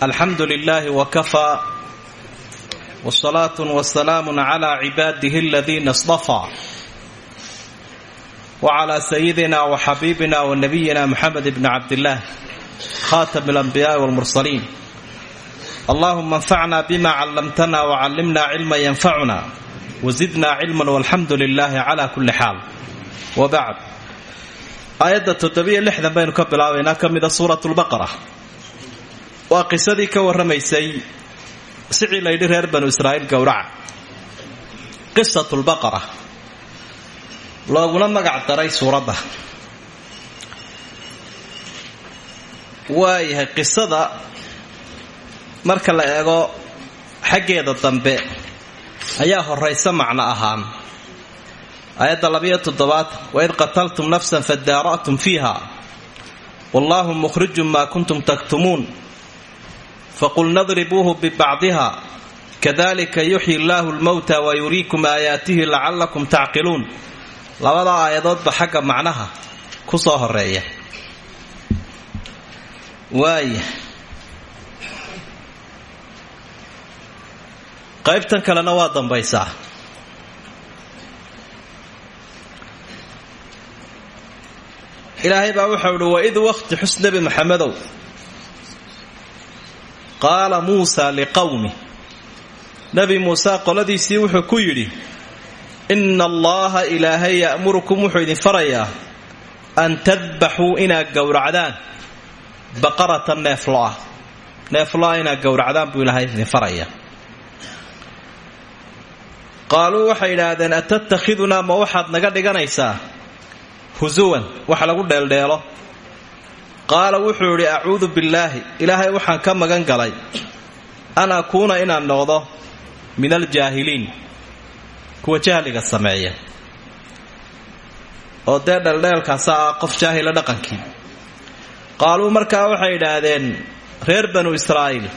alxamdu lilaahi wkafaa wsalaatu wasalaamu cla cibaadihi aladiina istafaa wcla sayidina wxabiibina wanabiyina muxamed bni cabdillaah khaatami alanbiyaai wlmursaliin allahuma anfacna bima callamtana wcallimna cilma yanfacuna wazidna cilman walxamdu lilaahi cla kulli xaal wabacd aayadda toddobiyo lixdan baynu ka bilaabaynaa ka mida suurat lbaqara waa qisadii ka warramaysay sicii layidhi reer banu israa'iil gowraca. Qisatu lbaqara looguna magac daray suuradda. Waayahay qisada marka la eego xaggeeda dambe ayaa horaysa macno ahaan aayadda labayo toddobaad waid qataltum nafsan fadaara'tum fiiha wallaahu mukhrijun maa kuntum taktumuun faqulna dribuuhu bibacdiha kadalika yuxyi llaahu lmowta wayuriikum aayaatihi lacallakum tacqiluun. Labada aayadoodba xagga macnaha ku soo horreeya waaya qaybtan kalena waa dambaysaa ilaahay baa wuxau idhi waid waqti xus nebi maxamedow qaala muusa liqowmi nebi muuse qoladiisii wuxuu ku yidhi inna allaha ilaahay ya'murukum wuxuu idin farayaa an tadbaxuu inaad gowracdaan. Baqaratan neefloah. Neefloa inaad gowracdaan buu ilaahay idin farayaa. Qaaluu waxay idhaahdeen atattakhidunaa ma waxaad naga dhiganaysaa husuwan wax lagu dheeldheelo. Qaala wuxuu idhi acuudu billaahi ilaahay waxaan ka magan galay. An akuuna inaan noqdo min aljaahiliin kuwa jahliga sameeya. Oo dee dheeldheelkaasa ah qof jaahila dhaqankii qaaluu markaa waxay idhaahdeen reer banu israa'iil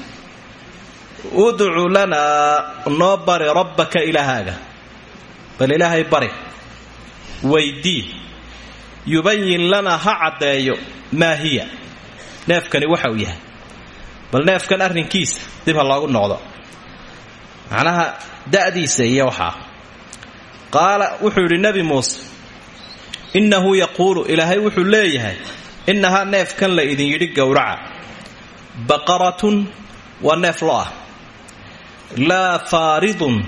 udcu lanaa noo bari rabbaka ilaahaaga bal ilaahay bari weydii yubayin lanaa ha caddeeyo. Maa hiya? Neefkani waxa yahay. Bal neefkan arrinkiisa dib ha loogu noqdo. Macnaha da'diisa iyo waxaa qaala wuxuu yidhi nebi muuse innahu yaquulu ilaahay wuxuu leeyahay innahaa neefkan la idin yidhi gowraca. Baqaratun waa neef lo ah. Laa faaridun.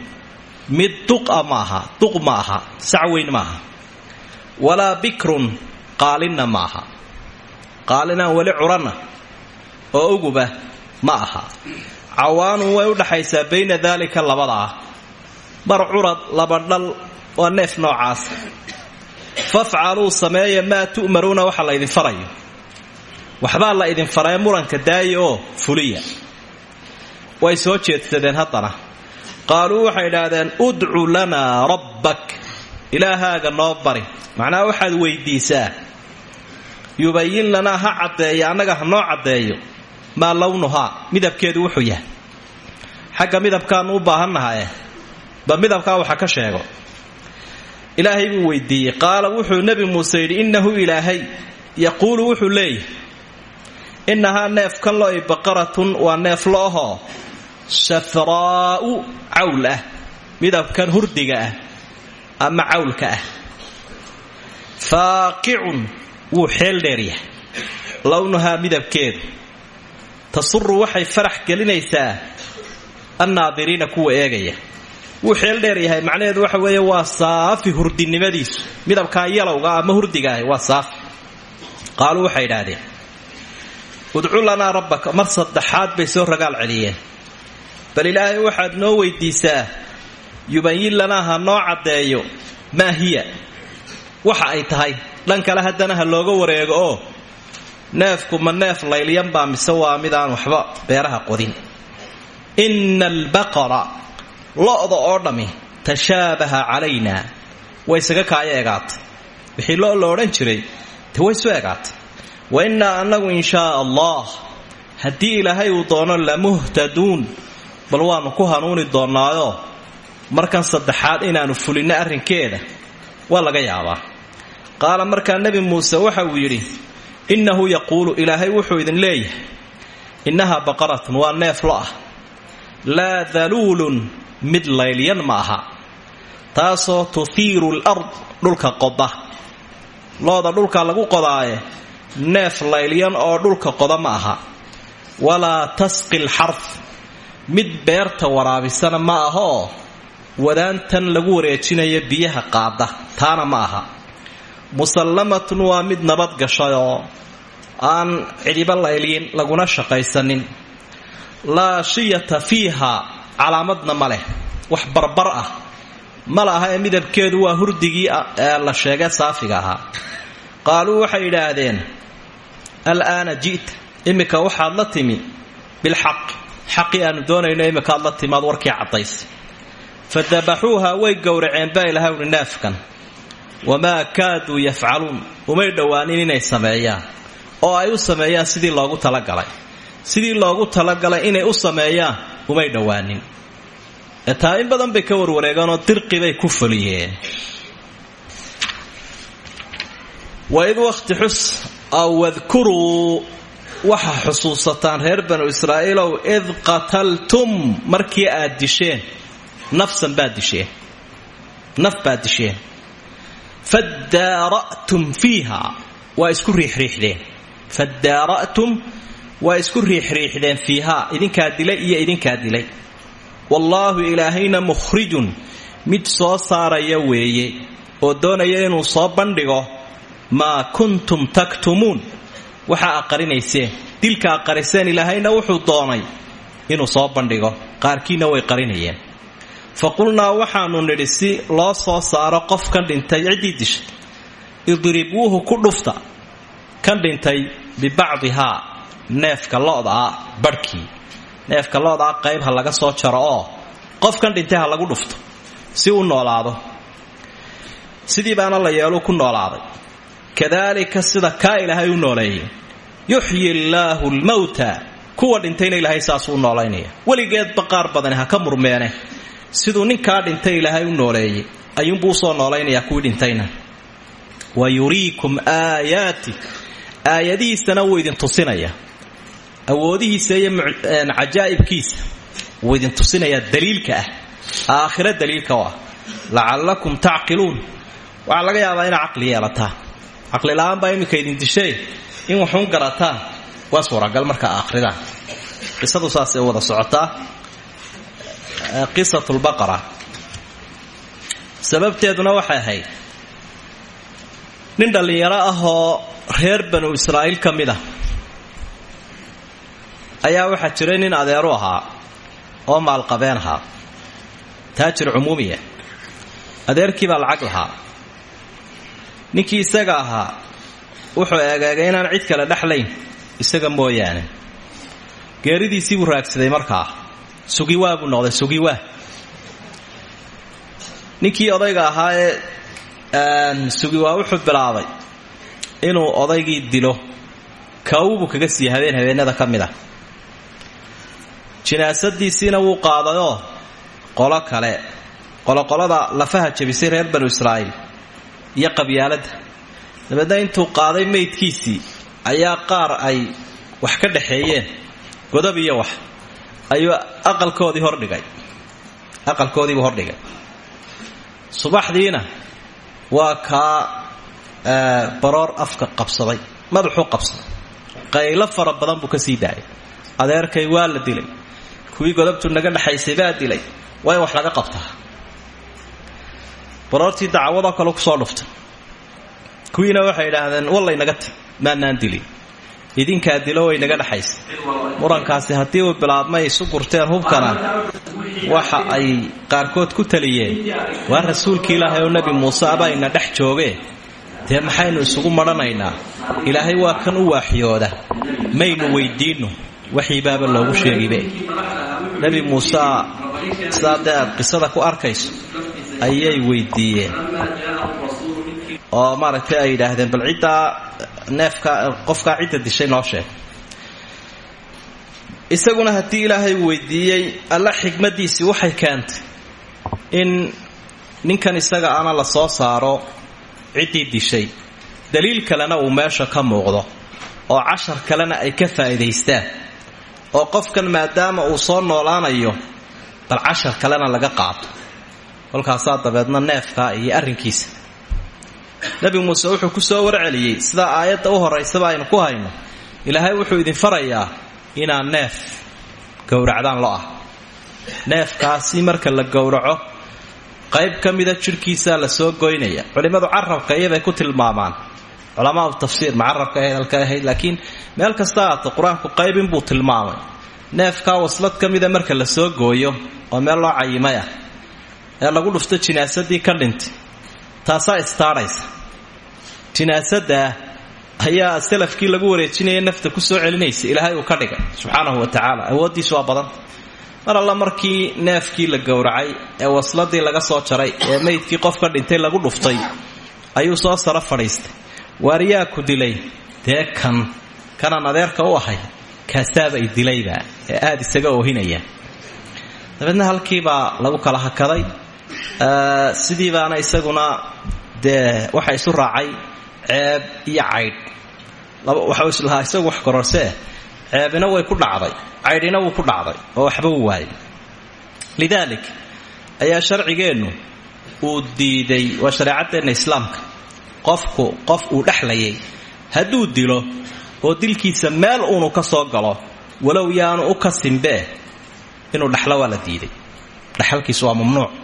Mid duqa ma aha duq ma aha sac weyn ma aha walaa bikrun qaalinna ma aha. Qaalinaan weli curanna oo uguba ma aha. Cawaanun way u dhaxaysaa bayna daalika labada ah. Mar curad laba dhal waa neef noocaas. Fafcaluu sameeya maa tu'maruuna waxa la ydin farayo. Waxbaa la idin faree muranka daaya oo fuliya. Way soo jeedsadeen haddana. Qaaluu waxay idhaahdeen udcu lanaa rabbak ilaahaaga noo bari. Macnaha waxaad weydiisaa yubayin lanaa ha caddeeya annaga ha noo caddeeyo. Maa lawnuhaa midabkeedu wuxuu yahay. Xagga midabkaannu u baahannahae ba midabkaa waxa ka sheego. Ilaahay buu weydiiyey. Qaala wuxuu nebi muuse yidhi innahu ilaahay. Yaquulu wuxuu leeyahay innahaa neefkan lo'i baqaratun waa neef lo'ahoo shafraa'u cawl ah midabkan hurdiga ah ama cawlka ah. Faaqicun wuu xeel dheeryahay lownuhaa midabkeedu. Tasuru waxay farax gelinaysaa annaadiriina kuwa eegaya. Wuu xeel dheer yahay macnaheedu waxa weeye waa saafi hurdinimadiisu. Midabkaa yalowga ama hurdiga ahi waa saafi. Qaaluu waxay idhaahdeen udcu lanaa rabbaka mar saddexaad bay soo ragaal celiyeen bal ilaahay waxaad noo weydiisaa yubayin lanaa noo caddeeyo. Maa hiya. Waxa ay tahay dhan kale haddana ha looga wareego oo neefku ma neef laylyan baa mise waa midaan waxba beeraha qodin. Inna albaqara lo-da oo dhammi tashaabaha calaynaa way isaga kaaya egaatay wixii lo la jiray te way isu egaatay wa innaa annagu in shaa allah haddii ilaahay uu doono lamuhtaduun bal waannu ku hanuuni doonnaayoo markan saddexaad inaannu fulinno arrinkeeda waa laga yaabaa. Qaala markaa nebi muuse waxa uu yidhi innahu yaquulu ilaahay wuxuu idin leeyahay innahaa baqaratun waa neef lo ah. Laa daluulun mid laylyan ma aha. Taasoo tuhiiru lard dhulka qoda looda dhulka lagu qodaaye neef laylyan oo dhulka qoda ma aha. Walaa tasqi lxarf mid beerta waraabisana ma ahoo wadaantan lagu wareejinayo biyaha qaada taana ma aha. Musallamatun waa mid nabad gashay oo aan cidiba laylyin laguna shaqaysanin. Laa shiyata fiiha calaamadna ma leh. Wax barbar ah. Ma laha ee midabkeedu waa hurdigii ee la sheegay saafiga ahaa. Qaaluu waxay idhaahdeen alaana ji'ta iminka waxaad la timi bilxaq. Xaqii aanu doonayno iminkaad la timaad warkii caddays fa dabaxuuha way gowraceen baa ilahay uhi neefkan wamaa kaaduu yafcaluun? Umay dhowaanin inay sameeyaan. Oo ay u sameeyaan sidii loogu talagalay. Sidii loogu talagalay inay u sameeyaan umay dhowaanin. Taa in badan bay ka warwareegeenoo dirqi bay ku fuliyeen. Waid wakhti xus aw wadkuruu waxa xusuusataan reer banu israa'iilow id qataltum markii aad disheen nafsan baad disheen naf baad disheen fadaara'tum fiiha waa isku riixriixdeen fadaara'tum waa isku riixriixdeen fiihaa idinkaa dilay iyo idinkaa dilay wallaahu ilaahayna mukhrijun mid soo saaraya weeye oo doonaya inuu soo bandhigo maa kuntum taktumuun waxaa aqarinayseen dilka aqariseen ilaahayna wuxuu doonay inuu soo bandhigo qaarkiina way qarinayeen fa qulnaa waxaanu nidhi si loo soo saaro qof kan dhintay ciddii dishay. Idribuuhu ku dhufta kan dhintay bibacdihaa neefka lo'daa barhkii. Neefka lo'daa qayb ha laga soo jaro oo qofkan dhintay ha lagu dhufto si u noolaado. Sidii baana la yeelu ku noolaaday. Kadaalika sida kaa ilaahay u nooleeyay yuxyi allaahu lmawta. Kuwa dhintayna ilaahay saasuu noolaynaya. Weligeedba qaar badani ha ka murmeene siduu ninkaa dhintay ilaahay u nooleeyey ayuunbuu u soo noolaynayaa kuwii dhintayna. Wa yuriikum aayaati aayadihiisana wuu idin tusinaya. Awoodihiisa iyo cajaa'ibkiisa wuu idin daliilka ah. Aakhiro daliilka u ah. Lacallakum tacqiluun. Waxaa laga yaabaa inaa caqli yeelataan caqli la'aan baa iminka idin dishay in waxuun garataan waa suuragal markaa aakridaan qisadu saasay wada socotaa qisat lbaqara sababteeduna waxay ahayd nin dhallinyaro ah oo reer banu israa'iil ka mid ah ayaa waxaa jiray nin adeeru ahaa oo maalqabeen ahaa taajir cumuumiya adeerkii baa lacag lahaa. Ninkii isaga ahaa wuxuu eegeegay inaan cid kale dhexlayn isaga mooyaane. Geeridiisii buu raagsaday markaa sugiwaa buu noqday sugiwaa ninkii odayga ahaa ee sugiwaa wuxuu bilaabay inuu odaygii dilo. Kawbuu kaga siiya habeen habeenada ka mid ah. Jinaasadiisiina wuu qaadayoo qolo kale. Qoloqolada lafaha jabisay reer banu israa'iil iyo qabyaaladda dabeedna intuu qaaday maydkiisii ayaa qaar ay wax ka dhaxeeyeen. Godob iyo wax ayuu aqalkoodii hordhigay aqalkoodiibuu hordhigay subaxdiina waa kaa baroor afka qabsaday. Madaxuu qabsaday. Qaylo fara badan buu ka sii daayay. Adeerkay waa la dilay. Kuwii godobtu naga dhexaysay baa dilay. Waa wax laga qabtaa. Baroortii dacwadoo kale ku soo dhuftay. Kuwiina waxay idhaahdeen wallaynaga ti maanaan dilin idinkaa dilo way naga dhexaysa murankaasi haddii uu bilaabmay isu gurteen hubkana waxa ay qaarkood ku taliyeen waa rasuulkii ilaahay oo nebi muuse abayna dhex joogee dee maxaynu isugu madhanaynaa ilaahay waa kan u waaxyooda maynu weydiinno. Waxiibaaba loogu sheegibe nebi muusea sidaa dee aad qisada ku arkayso ayay weydiiyeen. Oo maaragtay ay yidhaahdeen bal ciddaa neefka qofkaa cidda dishay noo sheeg. Isaguna haddii ilaahay uu weydiiyey alla xikmaddiisii waxay keentay in ninkan isaga ana la soo saaro ciddii dishay. Daliil kalena uu meesha ka muuqdo oo cashar kalena ay ka faa'iidaystaan oo qofkan maadaama uu soo noolaanayo bal cashar kalena laga qaato. Kolkaasaa dabeedna neefkaa iyo arrinkiisa nebi muuse wuxuu ku soo warceliyey sidaa aayadda u horaysaba aynu ku hayno. Ilaahay wuxuu idin farayaa inaad neef gowracdaan lo ah. Neefkaasi marka la gowraco qayb ka mida jidhkiisaa la soo goynaya. Culimmadu carabka iyabay ku tilmaamaan. Culamaau tafsiir ma carabka ahayd halka ahayd laakiin meel kasta aata qur'aanku qaybinbuu tilmaamay. Neefkaa waslad ka mida marka la soo gooyo oo meel loo cayimay ee lagu dhufto jinaasadii ka dhintay taasaa istaadhaysa jinaasadaa ayaa salafkii lagu wareejinaya nafta ku soo celinaysa ilaahay uu ka dhigay subxaanahu wa tacaala. Awooddiisu waa badan. Mar alla markii neefkii la gowracay ee wasladii laga soo jaray ee meydkii qofka dhintay lagu dhuftay ayuu soo saro fadhiistay. Waariyaa ku dilay dee kan kanaan adeerka u ahay? Kaasaaba i dilayba ee aada isaga oohinaya dabeedna halkiibaa lagu kala hakaday sidii baana isaguna dee waxa isu raacay ceeb iyo caydh. Waxau islahaa isagu wax kororseeh ceebina way ku dhacday caydhina wuu ku dhacday oo waxba u waayay lidaalik ayaa sharcigeennu uu diiday waa shareecadeenna islaamka. Qofku qof uu dhexlayay hadduu dilo oo dilkiisa meel uunu ka soo galo walow yaanu u kasinbee inuu dhexlo waa diiday dhexalkiisu waa mamnuuc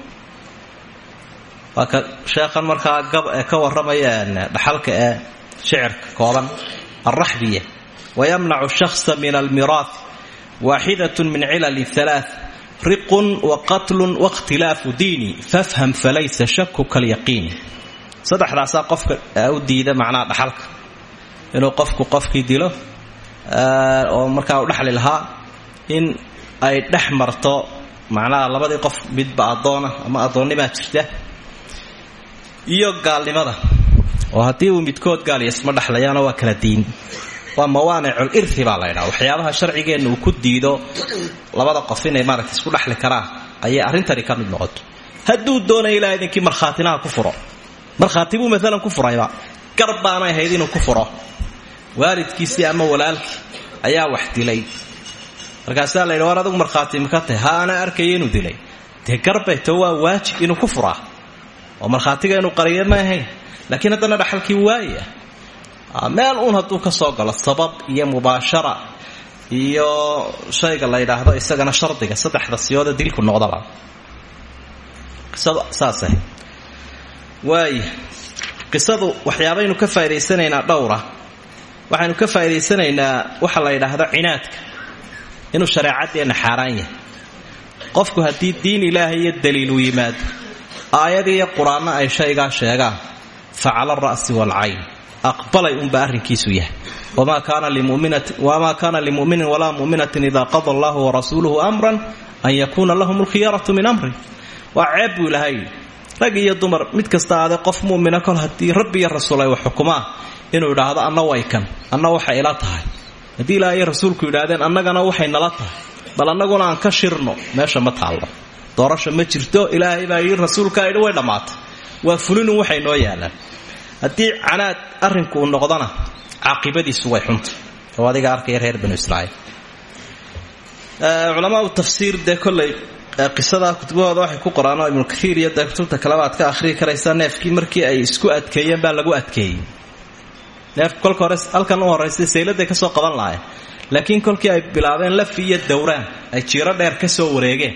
waa sheekhan markaa ka warramaya dhaxalka ee shicirka kooban alraxbiya wayamnacu shakhsa min almiraath waaxidat min cilali halaa riqun waqatlun wakhtilaafu diini fafham falaysa shaku kalyaqiini saddexdaasaa qofka u diida macnaha dhaxalka. Inuu qofku qofkii dilo oo markaa u dhexli lahaa in ay dhex marto macnaha labadii qof midba addoona ama addoonnimaa jirta iyo gaalnimada. Oo haddii uu midkood gaaliya isma dhexlayaano waa kala diin. Waa mawaanicul irhi baa la ydhaha waxyaabaha sharcigeenna uu ku diido labada qof inay maaragta isku dhexli karaan ayay arrintani ka mid noqoto hadduu doonaya ilaa idinkii markhaatinaha ku furo. Markhaati buu ku furayba. Gar baanay inuu ku furo. Waalidkiisii ama walaalkii ayaa wax dilay. Markaasaa la yidhi adigu markhaati tahay? Ha ana arkaya inuu dilay. Dee garbayto waa waajib inuu ku furaa oo markhaatiga inuu qariyo ma ahayn laakiin haddana dhaxalkii waaya meel uun hadduu ka soo galo sabab iyo mubaashara iyo shayga la yidhaahdo isagana shardiga saddexda siyooda dilku noqdaba qisadu saas ahayd waaya qisadu waxyaabaynu ka faa'idaysanaynaa dhowra. Waxaynu ka faa'idaysanaynaa waxa la yidhaahdo cinaadka. Inuu shareecadeenna xaaraan yahay. Qofku haddii diin ilaahay iyo daliilu yimaado aayad iyo qur'aanno ay shaygaa sheegaan fa cala alra'si waalcayn aqbalay unba arrinkiisu yahay. Wamaa kaana limuminin walaa muminatin ida qada allahu warasuuluhu amran an yakuuna lahum alkhiyaratu min amri waa ceeb buu ilahay rag iyo dumar mid kasta aade qof mumina kol haddii rabbi iyo rasuul ay wax xukumaan inuu idhaahdo anna way kan anna waxay ila tahay. Haddii ilaaha iyo rasuulku yidhaahdeen annagana waxay nala tahay. Bal annaguna aan ka shirno meesha ma taallo doorasha ma jirto ilaahay baa yidhi rasuulkaa yidhi way dhammaatay. Waa fulinu waxay noo yaalaan haddii canaad arrinku uu noqdona caaqibadiisu way xunta oo adiga reer banu israa'iil. Culamaau tafsiir dee kolley qisada kutubahooda waxay ku qoraan oo ibnu kaiir iyo dee kutubta ka akhriyi karaysaa neefkii markii ay isku adkeeyeen baa lagu adkeeyey. Neefku kolka hore halkan u horraysay sayladay ka soo qaban lahayn laakiin kolkii ay bilaabeen lafi iyo dowraan ay jiiro dheer ka soo wareegeen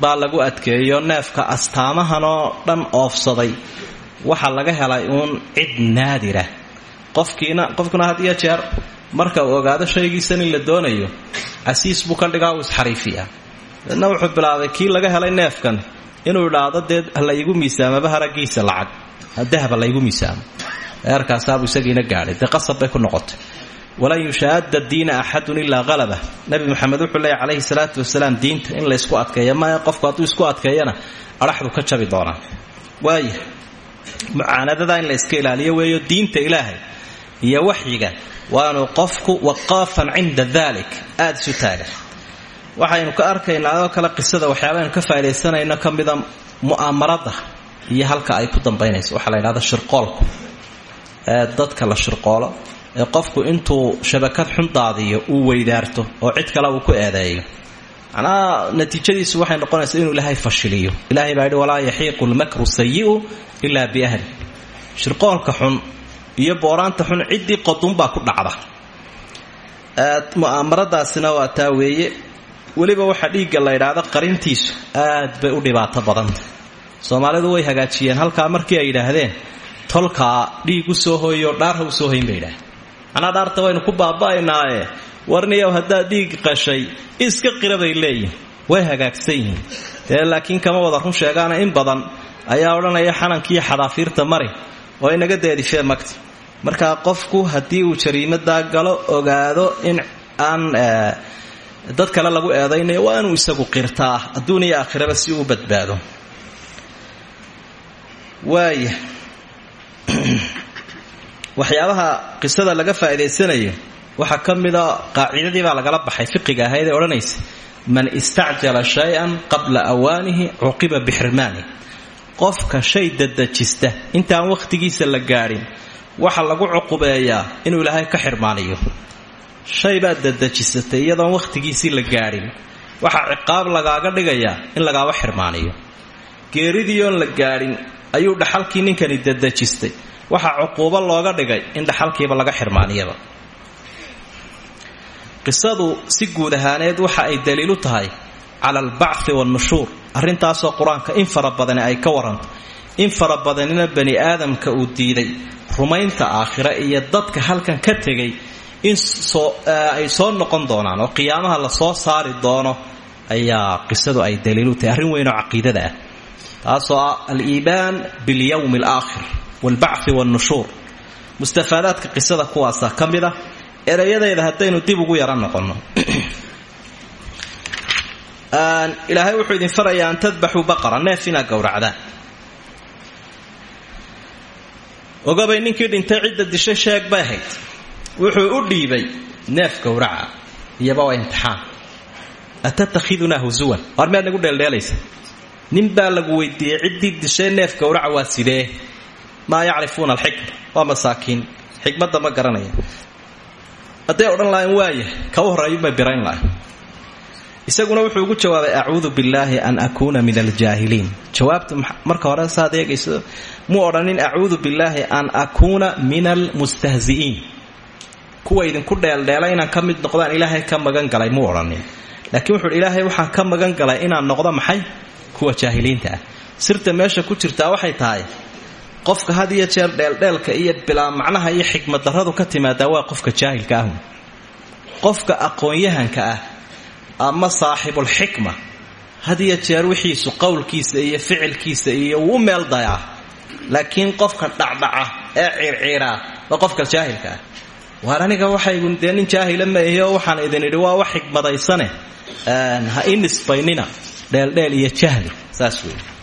baa lagu adkeeyo neefka astaamahanoo dhan oofsaday. Waxaa laga helay uun cid naadira. Qofkiina qofkuna had iyo jeer marka uu ogaado shaygiisan la doonayo casiis buu ka dhigaa uu isxariifiya deedna wuxuu bilaabay kii laga helay neefkan? Inuu idhaahdo dee halaygu miisaamaba haragiisa lacag. Dahaba laygu miisaamo. Eerkaasaabuu isagiina gaadhay. Dee qasab bay ku noqotay walan yushaada diina axadun ilaa halaba nabi maxamed wuxuu leeya calayhi salaatu wasalaam diinta in laysku adkeeya maya qofku hadduu isku adkeeyana adhaxdu ka jabi doonaa waaya mucaanadada in la iska ilaaliyo weeyo diinta ilaahay iyo waxyiga waanu qofku waqaafan cinda dalik aada isu taagan. Waxaynu ka arkaynaa oo kale qisada waxyaabaaynu ka faa'idaysanayno ka mida iyo halka ay ku dambaynayso. Waxaa la yidhahda shirqoolku. Dadka la shirqoolo ee qofku intuu shabakad xun daadiyo uu weydaarto oo cid kale uu ku eedeeyo. Macnaha natiijadiisu waxay noqonaysaa inuu ilaahay fashiliyo. Ilahay baa yidhi walaa yaxiiqu lmakru sayi'u ilaa biahli. Shirqoolka xun iyo booraanta xun ciddii qodunbaa ku dhacda. Mu'aamaradaasina waa taa weeye. Weliba waxaa dhiigga la ydhaahda qarintiisu aad bay u dhibaato badanta soomaalidu way hagaajiyeen halkaa markii ay yidhaahdeen tolkaa dhiig soo hooyo dhaar ha u soo hoyn bay yidhahdeen macnaa dhaarta waynu ku baaba'aynaaye warniyow haddaad dhiig qashay iska qira bay leeyihiin way hagaagsan yihiin. Dee laakiin kama wada run sheegaana in badan ayaa odhanaya xanankiiyo xadaafiirta mari oo inaga deedishee magti markaa qofku haddii uu jariimadaa galo ogaado in aan dad kale lagu eedaynayo waa inuu isagu qirtaa adduun iyo aakhiraba si uu badbaado. Waaya waxyaabaha qisada laga faa'idaysanayo waxaa ka mida qaacidadii baa lagala baxay fiqiga ahayd ee odhanaysa man istacjala shay-an qabla awaanihi cuqiba bixirmaani. Qofka shay dadajista intaan wakhtigiisa la gaadhin waxa lagu cuqubeeyaa inuu ilaahay ka xirmaaniyo. Shay baad dadajisatay iyadoon wakhtigiisii la gaadhin waxaa ciqaab lagaaga dhigayaa in lagaaba xirmaaniyo. Geeridiioon la gaadhin ayuu dhaxalkii ninkani dadajistay waxaa cuquubo looga dhigay in dhaxalkiiba laga xirmaaniyaba qisadu si guud ahaaneed waxa ay daliilu tahay cala albacthi wannushuur. Arrintaasoo qur'aanka in fara ay ka waranto in fara bani aadamka uu diiday rumaynta aakhira iyo dadka halkan ka tegay in ay soo noqon doonaan oo qiyaamaha la soo saari doono ayaa qisadu ay daliilu tahay. Arrin weynoo caqiidada ah. Taasoo ah aliimaan bilyowmi alaakhir waalbacthi wannushuur mustafaadaadka qisada kuwaasa ka mid ah erayadeeda haddaynu dib ugu yara noqonno ilaahay wuxuu idin farayaa an tadbaxuu baqara neef inaad gowracdaan ogabay ninkii dhintay cidda dishay sheeg bay ahayd wuxuu u dhiibay neef gowraca iyaba waa imtixaan atatakhidunaa husuwan waar miyaad dheeldheelaysa nin baa lagu weydiiyey ciddii dishay neef gowraca waa sidee maa yacrifuuna alxikma. Waa masaakiin. Xikmadda ma garanaya. Hadday odhan lahayn waaya ka u horreeyubay birayn lahayn isaguna wuxuu ugu jawaabay acuudu billaahi an akuuna min aljaahiliin. Jawaabta marka hore saad eegayso muu odhanin acuudu an akuuna min almustahzi'iin. Kuwa idinku dheeldheela inaan ka mid noqdaan ilaahay ka magan galay muu odhanin. Laakiin wuxuuhi ilaahay waxaan ka magan galay inaan noqdo maxay? Kuwa jaahiliinta ah. Sirta meesha ku jirtaa waxay tahay qofka had iyo jeer dheeldheelka iyo bilaa macnaha iyo xikmaddarradu ka timaadaa waa qofka jaahilka ahu qofka aqoon-yahanka ah ama saaxibulxikma had iyo jeer wixiisu qowlkiisa iyo ficilkiisa iyo wuu meel dayaa. Laakiin qofka dhacdhaca ee ciirciiraa waa qofka jaahilka ah. Waar aniga waxaygu dee nin ma ahi waxaan idin idhi waa wax xikmadaysane ha ii nisbaynina dheeldheel iyo jahli saas wey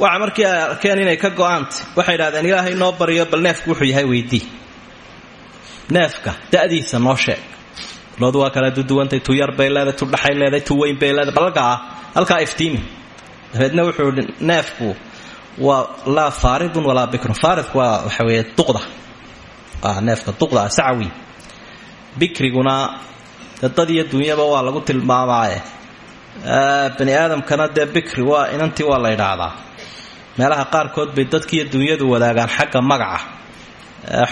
waxa markii ay arkeen inay ka go'aantay waxay idhahdeen ilaahay noo baryo bal neefku wuxuu yahay weydii neefka da'diisa noo sheeg. Loodu waa kala duduwantay tu yar bay leedahay tu dhaxay leedahay tu weyn bay leedahay balkaa halkaa iftiimi dabeedna wuxuu neefku waa laa faaridun walaa bikrun faaridku waa waxa weeye duqda. Waa neefka duqda sacawi. Bikriguna dad iyo waa lagu tilmaamaaye. Bani aadamkana dee bikri waa inantii waa la idhaahdaa meelaha qaarkood bay dadkiiyo dunyadu wadaagaan xagga magaca.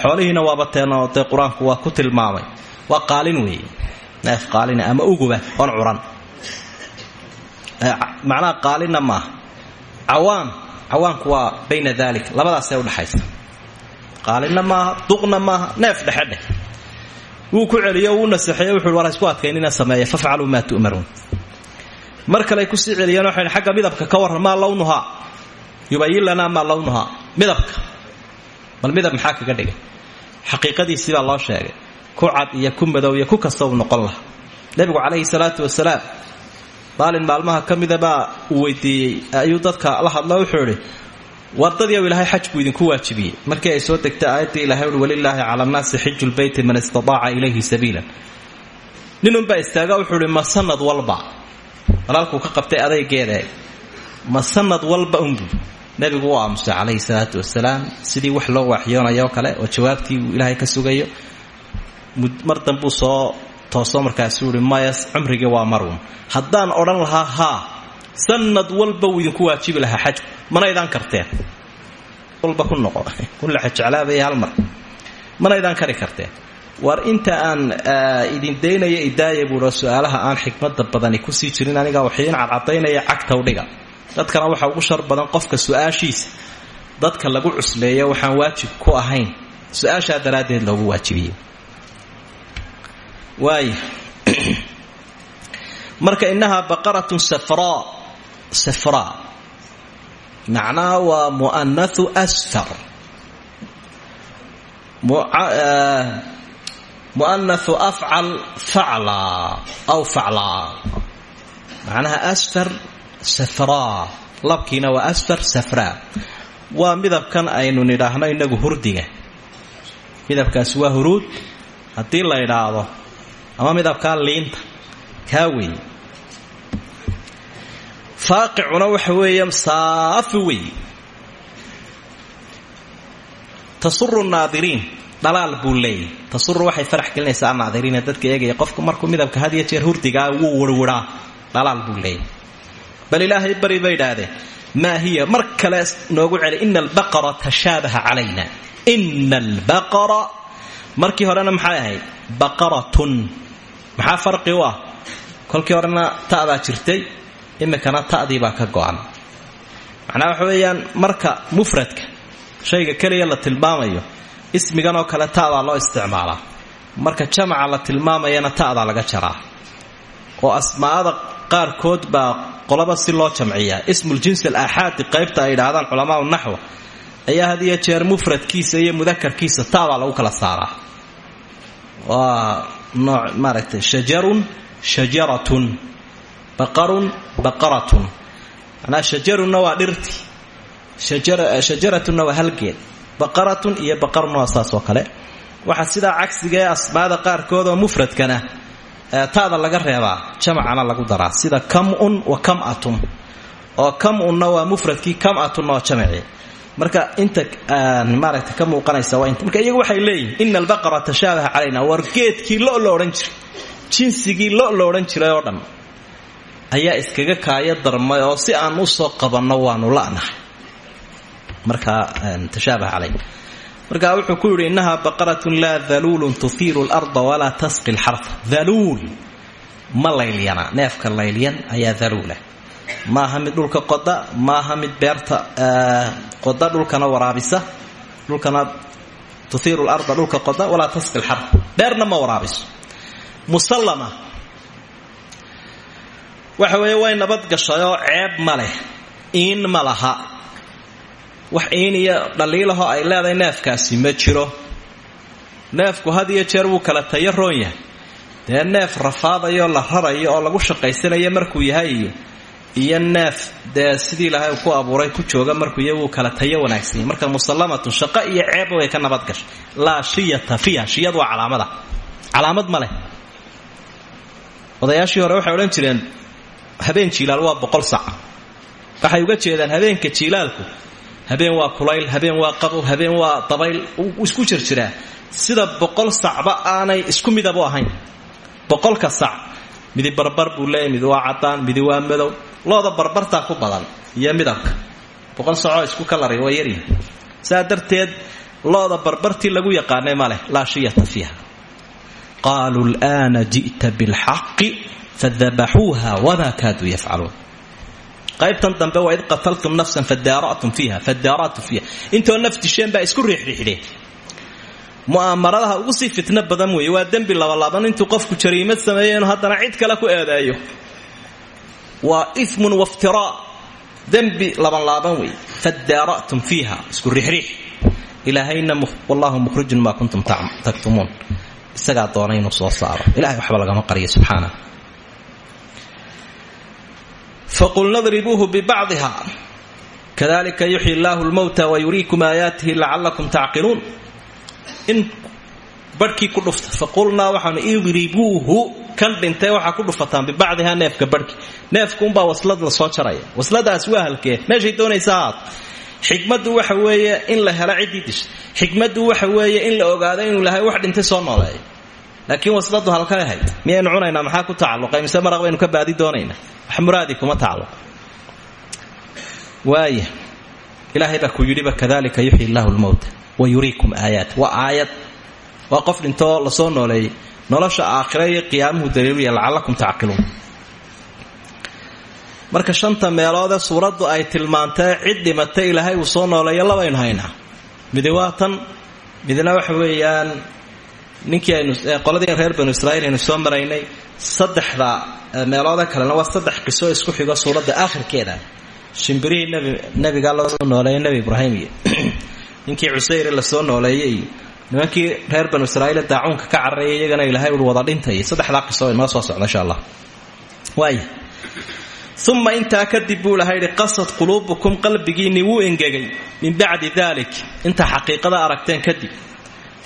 Xoolihiina waaba teenoo dee qur'aanku waa ku tilmaamay. Waa qaalin weeye. Neef qaalina ama uguba oon curan. Macnaha qaalinna maaha cawaan cawaanku waa bayna dalik labadaasee udhaxaysa qaalinna maaha duqna maaha neef dhexedheh wuu ku celiyo wuu naseexeeye wuxu war isku adkaynina sameeya fafcaluu maa tu'maruun. Mar kale ku sii celiyeen waxay xagga midabka ka warran maa lawnuhaa yubayin lanaa maa lawnuhaa midabka. Bal midab maxaa kaga dhigay? Xaqiiqadiisii baa loo sheegay. Ku cad iyo ku madow iyo ku kasta noqon lahaa nebigu calayhi salaatu wasalaam maalin maalmaha ka mida baa uu weydiiyey. Ayuu dadka la hadlo wuxuu idhi wardadiiw ilaahay xaj buu idinku waajibiyey. Markii ay soo degtay aayaddii ilahay uhi walilaahi cala annaasi xiju man istataaca ilayhi sabiilan. Ninunbaa istaaga wuxuu ihi ma walba. Walaalkuu ka qabtay adaygeeda ma walba unbu nebigu u aamusay calayhi salaatu wasalaam sidii wax loo waaxyoonayo oo kale oo jawaabtii uu ilaahay ka sugayo mar danbuu soo tooso markaasuu ihi maya cumrigii waa marun haddaan odhan lahaa haa sanad walba wuu idinku waajibi lahaa xajku manaydaan karteen. Walba ku noqo. Kulla xajeclaabaya hal mar. Manaydaan kari karteen. War inta aan idin daynaya idaaya buuo su'aalaha aan xikmada badani ku sii jirin aniga waxin cadcadaynaya cagtawdhiga dadkana waxa ugu shar badan qofka su'aashiisa. Dadka lagu cusleeyo waxaan waajib ku ahayn. Su'aashaa daraaddeed loogu waajibiyey. Waaya marka inahaa baqaratun safraa safraa macnaha waa mu'anathu asfar. Mu'anathu afcal faclaa aw faclaa macnaha asfar safraa labkiina waa asfar safraa waa midabkan aynu nidhaahno inagu hurdiga. Midabkaasi waa huruud. Haddii la idhaahdo ama midabkaa liinta kaa wey faaqicuna waxa weeye saafi wey tasuru naadiriin. Dhalaal buu leeyahy waxay farax gelinaysaa naadiriina dadka eegaya. Qofku markuu midabka had jeer hurdigaa wuu wirwiraa dhalaal buu bal ilaahay bari bay idhaahdeen maa hiya mar kale noogu celi ina albaqara tashaabaha calayna. Ina albaqara markii horena maxay ahayd? Baqaratun. Maxaa farqi u ah? Horena ta'daa jirtay imikana ta'dii baa ka go'an. Macnaha waxa weeyaan marka mufradka shayga keliya la tilmaamayo ismigan oo kale ta'daa loo isticmaalaa. Marka jamaca la tilmaamayana ta'daa laga jaraa. Oo asmaa'ada qaarkood baa qolaba si loo jamciyaa ismuljins alaaxaadi qaybta ay idhaahdaan culamaau naxw. Ayaa had iyo jeer mufradkiisa iyo mudakarkiisa ta'daa lagu kala saaraa. Waa nooc maaragtay shajarun shajaratun baqarun baqaratun. Manaa shajarunna waa dhirti. Shajaratunna waa halgeed. Baqaratun iyo baqarunna waa saas oo kale. Waxaa sidaa cagsiga ee asmaada qaarkood oo mufradkana ta'da laga reebaa jamacana lagu daraa. Sida kam-un wa kam-atun oo kam-unna waa mufradkii kam-atunna waa jamacii. Marka inta maaragta ka muuqanaysa waa marka iyagu waxay leeyihiin ina albaqara tashaabaha calayna. War lo la odhan jiray jinsigii lo odhan jiray oo dhan ayaa iskaga kaaya darmay oo si aan u soo qabanno waanu la'nahay markaa tashaabaha calayna marka wuxuu ku yidhi innahaa baqaratun laa daluulun tufiiru larda walaa tasqi lxarfa daluul ma laylyana neefka laylyan ayaa daluula maaha mid dhulka qoda maaha mid beerta qoda dhulkana waraabisa. Dhulkana tuhiiru larda dhulka qoda walaa tasqi lxarf beerna ma waraabiso. Musallama waxa weeye way nabad gashayoo ceeb ma leh iin wax iin iyo dhaliilaho ay leedahay neefkaasi ma jiro. Neefku had iyo jeer wuu kala tayo roon yahay. Dee neef rafaadayoo la rarayo oo lagu shaqaysanayo markuu yahay iyo neef dee sidii ilaahay ku abuuray ku jooga markuu iya wuu kala tayo wanaagsanyay marka musallamatun shaqo iyo ceebba way ka nabad gashay. Laa shiyata fiiha shiyad waa calaamada. Calaamad ma leh. Hore waxay odhan jireen habeen jiilaal waa boqol sac. Waxay uga jeedaan habeenka jiilaalku habeen waa kulayl habeen waa qabow habeen waa dabayl. Isku jirjiraa sida boqol sacba aanay isku midabu ahayn. Boqolka sac. Midi barbar buu leeyahy midi waa cadaan midi waa madow. Looda barbartaa ku badan iyo midabka. Boqol sacoo isku kalari waa yaryihi saa darteed looda barbartii lagu yaqaanay ma leh laa shiyata fiiha qaaluu lana ji'ta bilxaqi fadabaxuuha wamaa kaaduu yafcaluun qaybtan dambe waa id qataltum nafsan fadaaratum fiiha fadaaratum fiiha. Intoo naf disheen baa isku riixriixdeen mu'aamaradaha ugu sii fitno badan weeye waa dembi labalaaban. Intuu qofku jariimad sameeyo inuu cid kale ku eedeeyo waa imun waftiraa dembi labanlaaban wey fadaaratum fiiha isku riixriix ilaahayna wallahu mukhrijun maa kuntum taktumuun isagaa doona inuu saaro. Ilahay waxba lagama qariyo subxaana faqulna dribuuhu bibacdiha kadalika yuxyi illaahu lmowta wayuriikum aayaatihi lacalakum tacqiluun in barhkii ku dhufta faqulnaa waxaanu kan dhintay waxaa ku dhufataan bibacdihaa neefka barhki neefkuunbaa waslad la soo jaraya wasladaas waa halkee meeshay doonaysa ahaad xikmaddu waxa weeye in la helo ciddii disha xikmaddu waxa weeye in la ogaado inuu lahay wax dhintay soo nooleeya laakiin wasladu halkay ahayd miyaynu cunaynaa? Maxaa ku tacalluqay mise maraq baynu ka baadi doonaynaa? Wax kuma tacalluq. Waaya ilaahay baa ku yidhiba kadalika yuxyi illaahu lmowta wa yuriikum aayaat. Waa aayad waa qof dhintoo la soo nooleeyey nolosha aakhira iyo qiyaamuhu daliiluya lacallakum tacqiluun. Marka shanta meeloodee suuraddu ay tilmaantee cid ilaahay uu soo nooleeyo labaynu haynaa midi midna waxa weeyaan ninkii aynu qoladii reer banu israiil aynu soo maraynay saddexda meeloode kalena waa saddex qiso isku xigo suuradda aakhirkeeda. Shimbirihii nbi nabigaa loo soo nooleeyay nebi ibraahim iyo ninkii cusayre la soo nooleeyey iyo nimankii reer banu israiil daacuunka ka cararaya iyagana ilaahay uu wada dhintay. Saddexdaa qiso inoo soo socda insha allah. Waaya uma intaa kadib buu qasad quluubukum qalbigiinnii wuu engegay min bacdi dalik intaa xaqiiqada aragteen kadib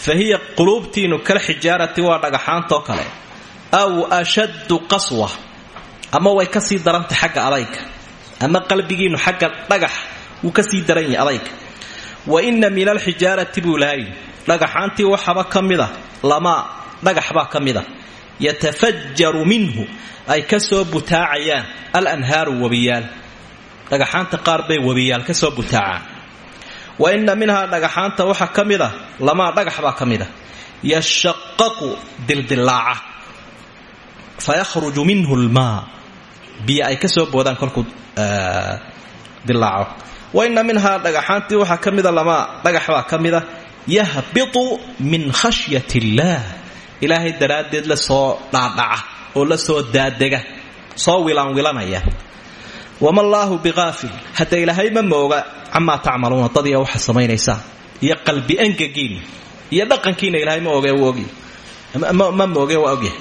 fa hiya quluubtiinnu kal xijaarati waa dhagaxaantoo kale aw ashaddu qaswa ama way ka sii darantay xagga adayga ama qalbigiinnu xagga dhagax wuu ka sii daran yahay adayga wa inna min alxijaarati buu ilahay dhagaxaantii waxaba ka mida lamaa dhagax baa ka mida yatafajaru minhu ay ka butaacayaan alanhaaru webiyaal dhagaxaanta qaar bay webiyaal ka butaacaan wa inna minhaa dhagaxaanta waxaa ka mid dhagax baa ka mid a fa yakhruju minhu lmaa biyo ay ka soo boodaan kolkuu dilaaco wa inna minhaa dhagaxaantii waxaa ka mida lamaa dhagax baa ka mid yahbitu min khashyat illaah ilaahay daraaddeed la soo dhaadhaca oo la soo daadega soo wilaanwilanaya wama llaahu biqaafil hadda ilaahay ma mooga camaa tacmaluuna? Dadiya waxa samaynaysaan iyo qalbi angagiinna iyo dhaqankiina ilaahay ma oge ogy ma mooge waa ogyahay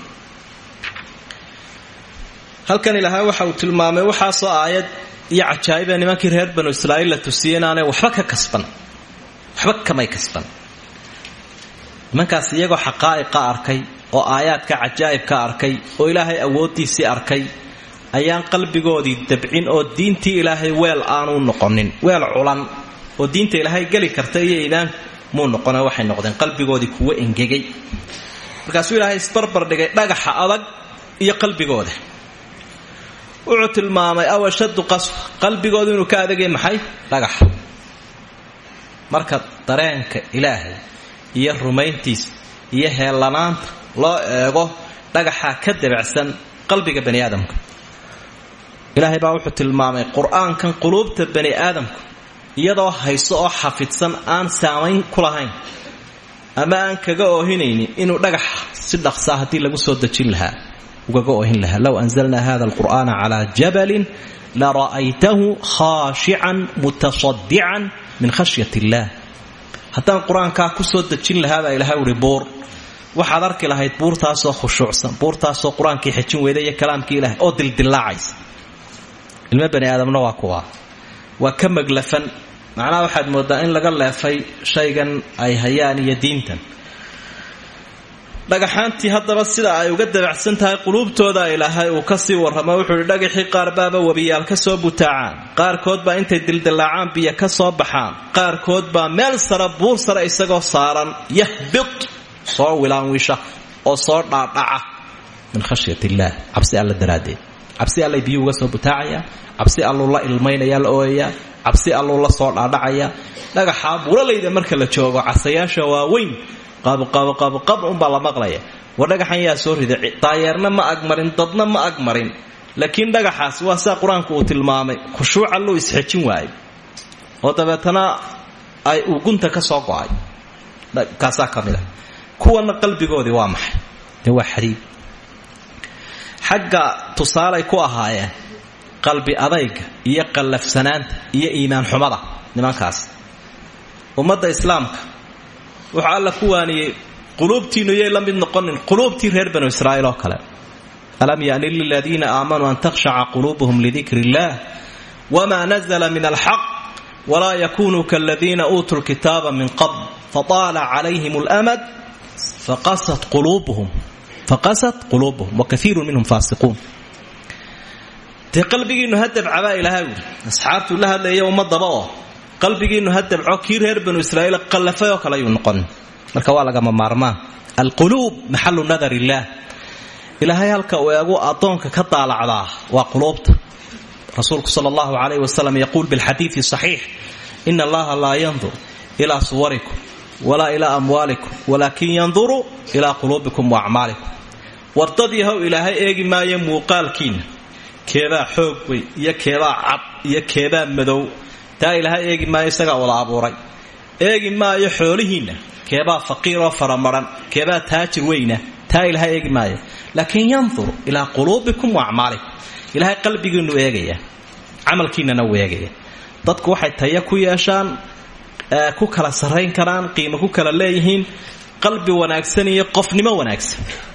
halkan ilaahay waxa uu tilmaamay waxaasoo aayad iyo cajaa'iba nimankii reer banu israa'iil la tusiyey inaanay waxba ka kasban. Waxba kamay kasban. Nimankaas iyagoo xaqaa'iqa arkay oo aayaadka cajaa'ibka arkay oo ilaahay awooddiisii arkay ayaan qalbigoodii dabcin oo diintii ilaahay weel aanu noqonin. Weel culan oo diinta ilaahay geli karta iyo iimaan muu noqone waxay noqdeen qalbigoodii kuwo engegay. Markaasuu ilaahay isbarbar dhigay dhagaxa adag iyo qalbigooda. Wuxuu tilmaamay aw ashaddu qaswa qalbigoodu inuu ka adagay maxay? Dhagaxa marka dareenka ilaahay iyo rumayntiisa iyo heellanaanta loo eego dhagaxaa ka dabacsan qalbiga bani aadamka ilaahay baa wuxuu tilmaamay qur'aankan quluubta bani aadamku iyadoo hayso oo xafidsan aan saamayn ku lahayn. Ama aan kaga oohinaynin inuu dhagaxa si dhaqsaa haddii lagu soo dejin lahaa. Ugaga oohin lahaa low anzalnaa hada alqur'aana calaa jabalin la ra'aytahu khaashican mutasadican min khashyat illaah haddaan qur'aankaa ku soo dejin lahaabaa ilahay uhi buur waxaad arki lahayd buurtaasoo khushuucsan buurtaasoo qur'aankii xejin weyda kalaamkii ilahay oo dildilaacaysa ilmo bani aadamna waa kuwa. Waa ka maglafan. Macnaha waxaad moodaa in laga leefay shaygan ay hayaan iyo diintan. Dhagaxaantii haddaba sida ay uga dabacsan tahay quluubtooda ilaahay uu ka sii warramo wuxuu ihi dhagaxii qaar baaba webiyaal ka soo butaacaan. Qaarkood baa intay dildilaacaan biyo ka soo baxaan. Qaarkood baa meel sare buur sare isagoo saaran yahbit soo wilaanwisha oo soo dhaadhaca min khashyat illaah cabsi alla daraaddeed cabsi allay biyuu uga soo butaacayaan cabsi alluu la ilmaynaya la ooyayaa cabsi alluu la soo dhaadhacaya. Dhagaxaa buuralayda marka la joogo casayaasha waaweyn qabqabqabqab unbaa la maqlaya. War yaa soo riday daayeerna ma agmarin dadna ma agmarin laakiin dhagaxaas waa sidaa qur'aanku tilmaamay khushuuca luu isxejin waayay oo dabeetana ay uu ka soo go'ay. Ka mid a kuwana qalbigoodii waa maxay? Waa xariib xagga tusaalay ku ahaayeen qalbi adayga iyo qallafsanaanta iyo iimaan xumada nimankaas. Ummadda islaamka wuxuu alla ku waaniyey quluubtiinu yay la mid noqonin quluubtii reer banu israa'iil oo kale. Alam yani liladiina aamanuu an takhshaca quluubuhum lidikri illaah wma nazla min alxaq walaa yakunuu kaladiina uutuu lkitaaba min qabl fataala calayhim اlamad faqasat quluubuhum faqasat quluubuhum wakaiiru minhum faasiquun dee qalbigiinnu hadabcabaa ilaahay wuri asxaabtuu la hadlaya ummadaba oo. Qalbigiinnu ha dabco kii reer banu israa'iil qallafay oo marka waa lagama maarmaan. Alquluub maxalu nadar illaah ilaahay halka uu eegu addoonka ka daalacdaa waa quluubta. Rasuulku sal allahu calayh wasalam yaquul bilxadiidi saxiix. Ina allaha laa yandur ilaa suwarikum walaa ilaa amwaalikum walaakin yanduru ilaa quluubikum wa wardad yahow ilaahay eegi maayo muuqaalkiinna keebaa xoog wey iyo keebaa cad iyo keebaa madow. Taa ilaahay eegi maayo isagaa wada abuuray. Eegi maayo xoolihiinna keebaa faqiiroo faramaran keebaa taajir weyna taa ilaahay eegi maayo. Laakiin yandur ilaa quluubikum wa acmaalikum ilaahay qalbigiinu eegaya camalkiinana u eegaya. Dadku waxay taya ku yeeshaan ku kala sarrayn karaan qiimo ku kala leeyihiin. Qalbi wanaagsan iyo qofnimo wanaagsan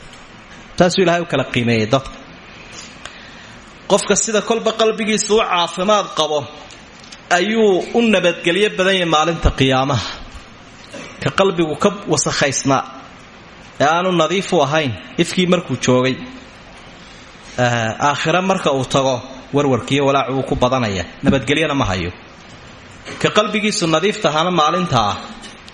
taasuu ilahay u kala qiimeeyey dadka qofka sida kolba qalbigiisa u caafimaad qabo ayuu u nabadgelyo badan yahay maalinta qiyaamaha. Ka qalbigu ka wasakhaysnaa. Ee aanu nadiif u ahayn ifkii markuu joogay aakhira marka uu tago warwarkiiyo walaacu wuu ku badanaya. Nabadgelyana ma hayo. Ka qalbigiisu nadiiftahaana maalinta ah.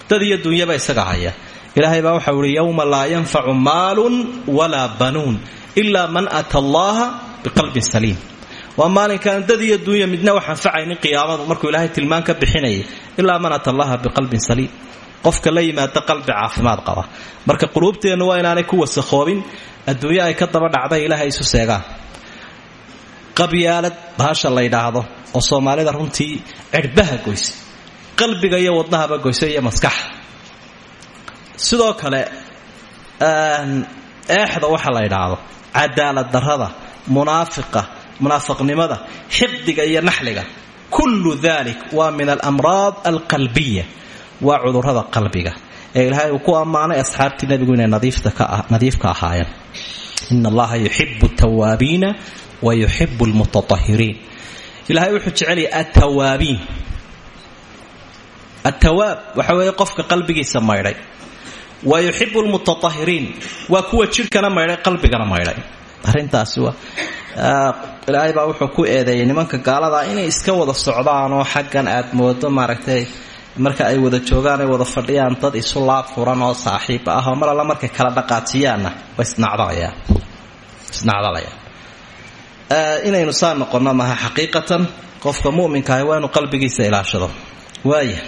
Dad iyo dunyaba isaga haya ilaahay baa waxau ihi yowma laa yanfacu maalun walaa banuun ilaa man ata allaha biqalbin saliim. Waa maalinkaan dad iyo dunya midna wax anfacaynin qiyaamadu markuu ilaahay tilmaan ka bixinayay ilaa man ata allaha biqalbin saliim. Qofka la yimaada qalbi caafimaad qaba. Marka quluubteennu waa inaanay ku wasakhoobin adduunyo ay ka daba dhacday ilaahay isu seegaan. Qabyaalad bahasha la ydhaahdo oo soomaalida runtii cirhbaha goysa qalbiga iyo wadnahaba goysa iyo maskaxa sidoo kale eexda waxa la ydhaahdo cadaalad darrada munaafiqa munaafiqnimada xiqdiga iyo naxliga kullu dalik waa min alamraad alqalbiya waa cudurrada qalbiga ee ilaahay uu ku ammaanay asxaabtii nebigu inay nadiifka ahaayeen. Ina allaha yuxibu tawaabiina wa yuxibu lmutatahiriin ilahay wuxuu jecelaya atawaabiin atawaab waxa weeye qofka qalbigiisa maydhay wa yuxibu lmutatahiriin waa kuwa jidhkana maydhay qalbigana maydhay. Arrintaasi waa ilaahay baa wuxuu ku eedeeyay nimanka gaaladaa inay iska wada socdaanoo xaggan aad moodo maaragtay marka ay wada joogaan ay wada fadhiyaan dad isu laab furan oo saaxiib ah oo mar alla markay kala dhaqaajiyaanna way isnacdalayaan isnacdalayaan inaynu saa noqonno maha xaqiiqatan qofka mu'minkaah waa inuu qalbigiisa ilaashado. Waaya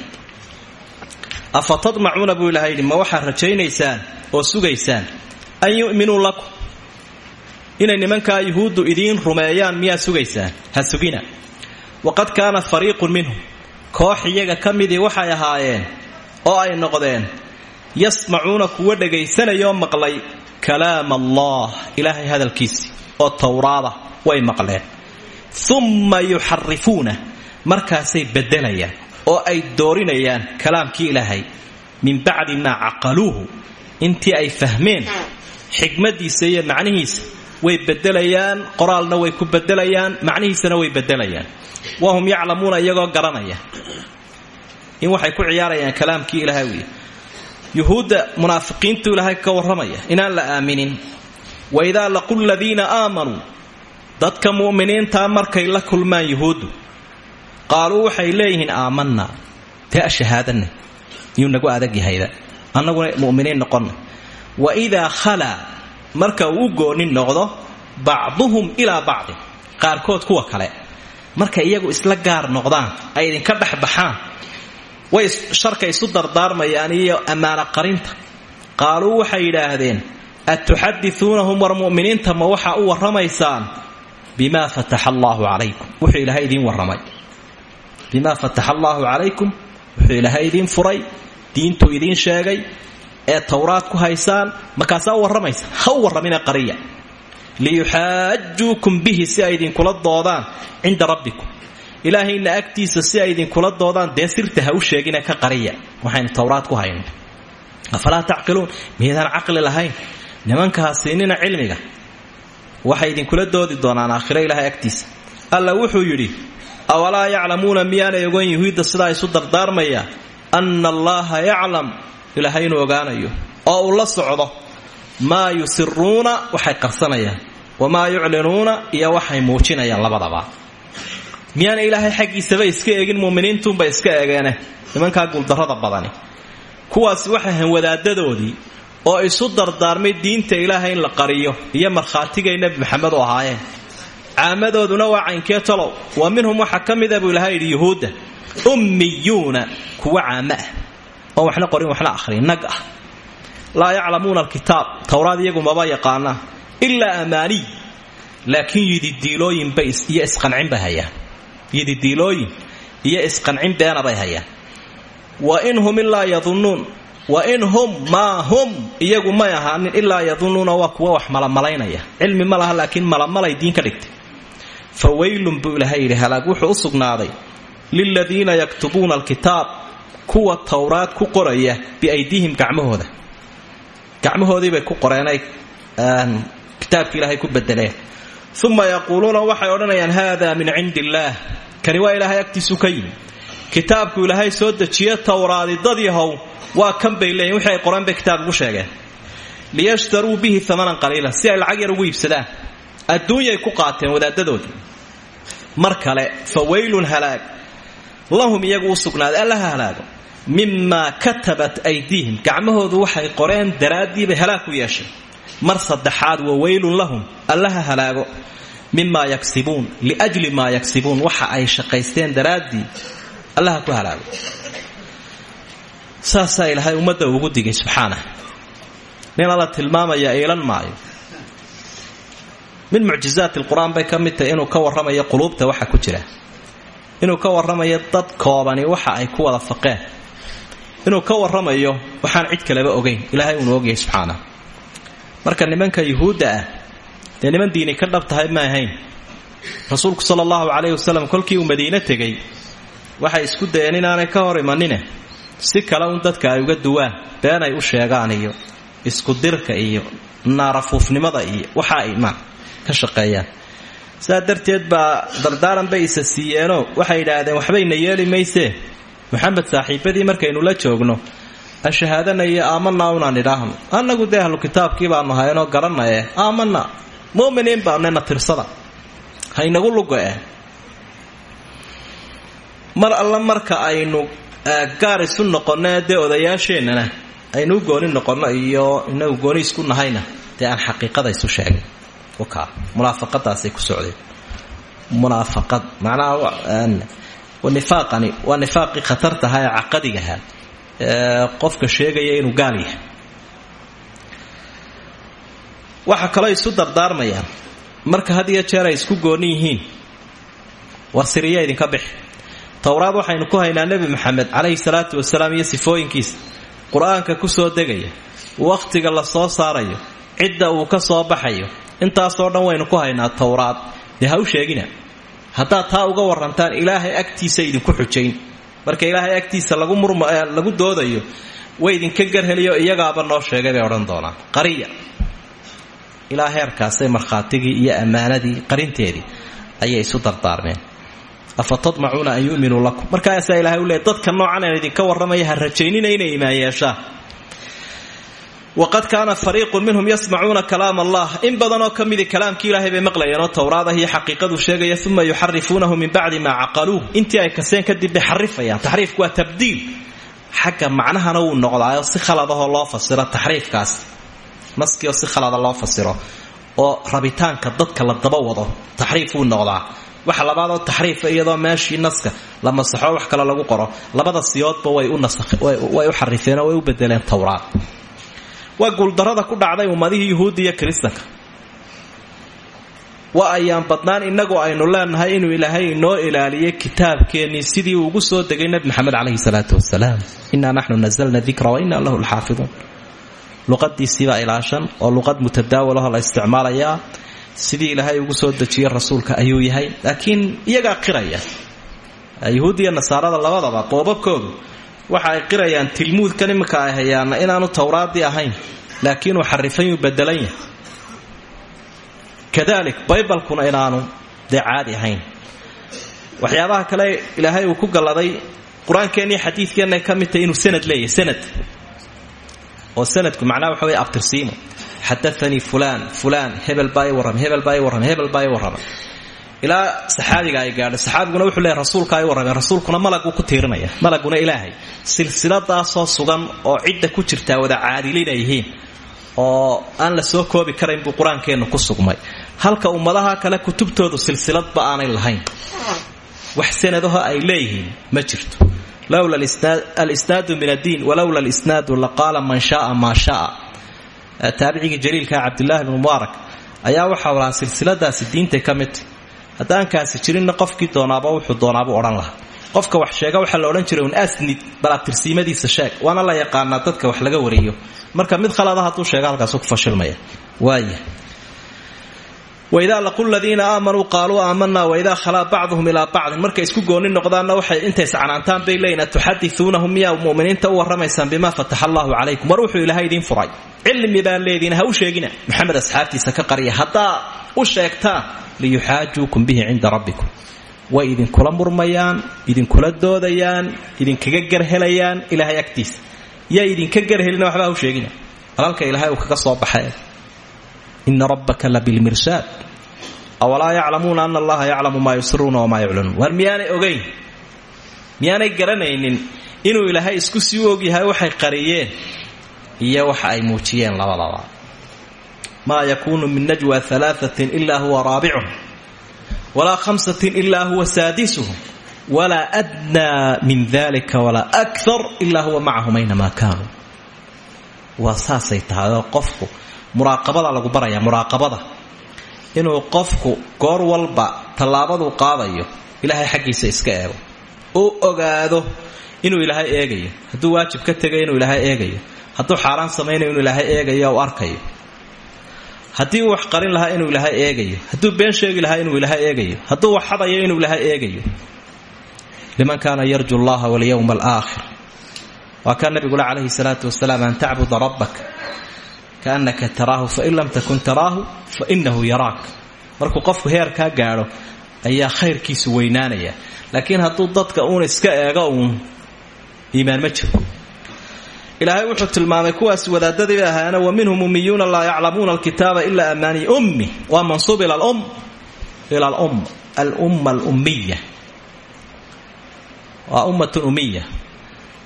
afa tadmacuuna buu ilahay ma waxaad rajaynaysaan oo sugaysaan? An yu'minuu lakum. Inay nimankaa yuhuuddu idiin rumeeyaan miyaa sugaysaan? Ha sugina. Waqad kaana fariiqun minhum. Koox iyaga ka midii waxay ahaayeen oo ay noqdeen yasmacuuna kuwa dhagaysanayoo maqlay kalaam allah ilaahay hadalkiisii oo towraada way maqleen. Umma yuxarifuuna markaasay beddelayaan oo ay doorinayaan kalaamkii ilaahay. Min bacdi maa caqaluuhu. Intii ay fahmeen xikmadiisa iyo macnihiisa way bedelayaan qoraalna way ku bedelayaan macnihiisana way bedelayaan wahum yaclamuuna iyagoo garanaya. In waxay ku ciyaarayaan kalaamkii ilaahay wiy yuhuudda munaafiqiintu ilaahay ka warramaya inaan la aaminin. Wa idaa laqu ladiina aamanuu dadka mu'miniintaa markay la kulmaan yuhuuddu qaaluu waxay leeyihiin aamanaa dee shahaadana yuu nagu adag yahayda annaguna mu'miniin noqonna wa idaa khalaa marka uu u goonin noqdo bacduhum ilaa bacdin qaarkood kuwa kale markay iyagu isla gaar noqdaan ay idinka dhex baxaan way sharka isu dardaarmayaan iyo ammaano qarinta qaaluu waxay yidhaahdeen atuxadisuunahum war mu'miniinta ma waxaa u warramaysaan bimaa fataxa allaahu calaykum wuxuu ilaahay idiin warramay bimaa fataxa allaahu calaykum wuxuu ilaahay idiin furay diintuu idiin sheegay ee towraad ku haysaan markaasaa u warramaysa ha warramina qariya. Liyuxaajuukum bihi si ay idinkula doodaan rabbikum. Ilaahayna agtiisa si ay idinkula doodaan dee ha u sheegina ka qariya. Waxaynu towraad ku hayno afalaa tacqiluun miydaan caqli lahayn? Nimankaasiinina cilmiga waxay idinkula doodi doonaan aakhiro ilaahay agtiisa. Alla wuxuu yidhi awalaa yaclamuuna miyaanay ogoon yuhuudda sidaa isu dardaarmaya anna allaaha yaclam ilaahay inuu ogaanayo oo uu la socdo. Maa yusiruuna waxay qarsanayaan. Wamaa yuclinuuna iyo waxay muujinayaan labadaba. Miyaana ilaahay xaggiisaba iska eegin muminiintuunba iska eegeene nimankaa guuldarrada badani. Kuwaasi waxay ahayn wadaadadoodii oo isu dardaarmay diinta ilaahay in la qariyo iyo markhaatigay nebi maxamed u ahaayeen caamadooduna waa caynkee talow. Wa minhum waxaa ka mida buu ilahay yidhi yuhuudda ummiyuuna kuwa caama ah oo waxna qorin waxna akhrin nag ah. Laa yaclamuuna alkitaab iyagu maba yaqaanaa ilaa amaaniy laakiin yididiilooyinba iyo isqancin bay hayaan. Yididiilooyin iyo isqancin beena bay hayaan. Wa in hum ilaa wa in hum hum iyagu may ahaanin ilaa yadunnuuna waa kuwa wax malamalaynaya cilmi ma laha laakiin malamalay diin ka dhigtay fa weylun buu ilahay yidhi halaag wuxuu u sugnaaday liladiina yaktubuuna alkitaab kuwa towraad ku qoraya biaydiihim gacmahooda. Gacmahoodiibay ku qoreenay kitaabki ilaahay ku bedeleen uma yaquuluuna waxay odhanayaan haada min cindi illaah kani waa ilaahay agtiisu ka yimi kitaabku ilaahay soo dejiye towraadi dadyahow waa kan bay leeyihiin wixii qoreen bay kitaab ugu sheegeen. Liyashtaruu bihi amanan qaliila si ay lacag yar ugu iibsadaan adduunyay ku qaateen wadaadadoodii mar kale fa weylun halaag. Lahum iyagu u sugnaaday allaha halaago. Mimaa katabat aydiihim. Gacmahoodu waxay qoreen daraaddiibay halaag ku yeesheen mar saddexaad wa weylun lahum. Allaha halaago. Mimaa yagsibuun liajli maa yagsibuun waxa ay shaqaysteen daraaddii allaha ku halaago. Saasaa ilaahay ummadda ugu digay subxaanah. Nin alla tilmaamaya iilan maayo min mucjizaati lqur-aan bay ka mid tahay inuu ka warramayo quluubta waxa ku jira. Inuu ka warramayo dad koobani waxa ay ku wada faqeen. Inuu ka warramayo waxaan cid kaleba ogayn ilaahay uunu ogyahay subxaanah marka nimanka yuhuudda ah dee niman diini ka dhab ma ahayn. Rasuulku sala allahu calayhi wasalam uu madiine tegey waxay isku dayeen inaanay ka hor imanine. Si kale un dadka ay uga duwaan been ay u sheegaan iyo isku dirka iyo naarafuufnimada iyo waxa ay maan ka shaqeeyaan. Sidaa darteed baa dardaaran bay isa siiyeenoo waxay yidhaahdeen waxbayna yeeli maysee maxamed saaxiibadii markaynu la joogno ashahaadana iyo aamanaa unaan idhaahno annagu dee ahlu kitaabkii baanu haynoo garanaye aamana muminiin tirsada. Haynagu lugoe mar alla marka aynu gaar isu noqonno dee odayaasheennana aynu u gooni noqonno iyo inagu gooni isku nahayna dee aan xaqiiqada isu sheegin wakaa munaafaqadaasay ku socdeen munaafaqad macnaha nifaaqani waa nifaaqii khatartaha ee caqadigaha ee qofka sheegaya inuu gaal yahay. Waxa kaloo isu dardaarmayaan marka had jeer ay isku gooni yihiin war idinka bixi. Towraad waxaynu ku haynaa nebi maxamed calayhi salaatu wasalaam iyo sifooyinkiisa qur'aanka ku soo degaya wakhtiga la soo saarayo cidda uu ka soo baxayo intaasoo dhan waynu ku haynaa towraad dee ha u sheegina haddaad taa uga warantaan ilaahay agtiisa idinku xujayn. Marka ilaahay agtiisa lagu murlagu doodayo way idinka garheliyo iyagaaba noo sheegay bay odhan doonaan. Qariya. Ilaa heerkaasay markhaatigii iyo ammaanadii qarinteedii ayay isu dardaarmeen. Afa tadmacuuna an yuminuu lakum. Markaasaa ilahay u leey dadka noocan aan idinka warramaya ha rajaynina inay imaan yeeshaan waqad kaana fariiqun minhum yasmacuuna kalaam allah in badanoo ka midi kalaamkii ilaahay bay maqlayeenoo towraad iyo xaqiiqadu sheegaya uma yuxarifuunahu min bacdi maa caqaluuh intii ay kaseen kadib bay xarifayaan taxriifku waa tabdiil xagga macnahana wuu noqdaayo si khaladahoo loo fasiro taxriifkaas naskioo si khalada loo fasiro oo rabitaanka dadka la daba wado waxa labaadoo taxriifa iyadoo meeshii naska la masaxo wax kale lagu qoro labada siyoodba way u xarifeenoo way u bedeleen towraad waa guuldarada ku dhacday ummadihii yuhuudda iyo kiristanka. Waa ayaan badnaan innagu aynu leenahay inuu ilaahay inoo ilaaliyay kitaabkeennii sidii uu ugu soo degay nebi maxamed calayhi salaatu wasalaam innaa naxnu nazalna dikra wa innaa lahu lxaafiduun. Luqadiisiibaa ilaashan oo luqad mutadaawalahoo la isticmaalayaa sidii ilaahay ugu soo dejiyey rasuulka ayuu yahay. Laakiin iyagaa qiraya. Yuhuud iyo nasaarada labadaba qoobabkoodu waxa ay qirayaan tilmuudkan iminka ay hayaana inaanu towraadii ahayn laakiinuu xarifayuu bedelan yahay. Kadalik baybalkuna inaanu dee caadi ahayn. Waxyaabaha kale ilaahay uu ku galladay qur'aankeenniiyo xadiidkeenna ka mid tahay inuu sanad leeyahay sanad. Oo sanadku macnaha waxa wey abtirsiimo. Xadaanii fulaan fulaan hebel baa i hebel baa i hebel baa i ilaa saxaabiga ay gaadho saxaabiguna wuxuu leeyahy rasuulka ay warrameen rasuulkuna malaguu ku tiirinaya malaguna ilaahay. Silsiladaasoo sugan oo cidda ku jirtaa wada caadilin ay yihiin oo aan la soo koobi karayn buu qur'aankeennu ku sugmay. Halka ummadaha kale kutubtoodu silsiladba aanay lahayn. Wax sanadaho ay leeyihiin ma jirto. Lowla alisnaadu min addiin walowla alisnaadu laqaala man shaaa maa shaa. Taabicigii jaliilka cabdulaahi bnu mubaarak ayaa waxau lahaa silsiladaasi diintay ka midta haddaankaasi jirinna qofkii doonaaba wuxuu doonaabuu odhan lahaa. Qofka wax sheega waxaa la odhan jiray un asnid balaabtirsiimadiisa sheeg waana la yaqaanaa dadka wax laga wariyo marka mid khalada hadduu sheega halkaasu ku fashilmaya. Waaya waidaa laqu ladiina aamanuu qaaluu aamanaa waidaa khalaa bacduhum ilaa bacdin markay isku gooni noqdaanna waxay intay iscanaantaan bay leeyiin atuxadisuunahum miyaa muminiinta u warramaysaan bimaa fataxa allaahu calaykum war wuxuu ilaahay idiin furay cilmi baa leediin ha sheegina maxamed asxaabtiisa ka qarya haddaa u sheegtaan liyuxaajuukum bihi cinda rabbikum way idinkula murmayaan idinkula doodayaan idinkaga garhelayaan ilaahay agtiisa yaa idinka garhelina waxbaa u sheegina alalka ilaahay uu kaga soo baxay ina rabbaka la bilmirsaad awalaa yaclamuuna ana allaha yaclamu maa yusiruuna wamaa yuclinuun war miyaanay ogayn miyaanay garanaynin inuu ilaahay isku sii u ogyahay waxay qariyeen iyo waxa ay muujiyeen labadaba. Maa yakuunu min najwa alaaثatin ila huwa raabicuhum walaa hamsatin ila huwa saadisuhum walaa adnaa min dalika walaa akar ila huwa macahum aynamaa kaanuu. Waa saasay muraaqabada lagu baraya muraaqabada. Inuu qofku goor walba tallaabaduu qaadayo ilaahay xaggiisa iska eego. Uu ogaado inuu ilaahay eegayo hadduu waajib ka tegayo inuu ilaahay eegayo hadduu xaaraan samaynayo inuu ilaahay eegayo u arkayo. Haddii uu wax qarin lahaa inuu ilaahay eegayo hadduu been sheegi lahaa inuu ilaahay eegayo hadduu wax hadayo inuu ilaahay eegayo. Liman kaana yarju allaha walyowma alaakhir waa kaa nabigule calayhi salaatu wasalaam an tacbuda rabbak kaannaka taraahu fain lam takun taraahu fainahu yaraak markuu qofku heerkaa gaadho ayaa khayrkiisu weynaanaya laakiin hadduu dadka uun iska eego uun iimaan ma jiro ilaahay wuxuu tilmaamay kuwaas wadaadadii ahaana wa minhum ummiyuuna laa yaclamuuna alkitaaba ilaa amaani ummi waa mansuub ila lum ila alum alumma alummiya waa ummatun ummiya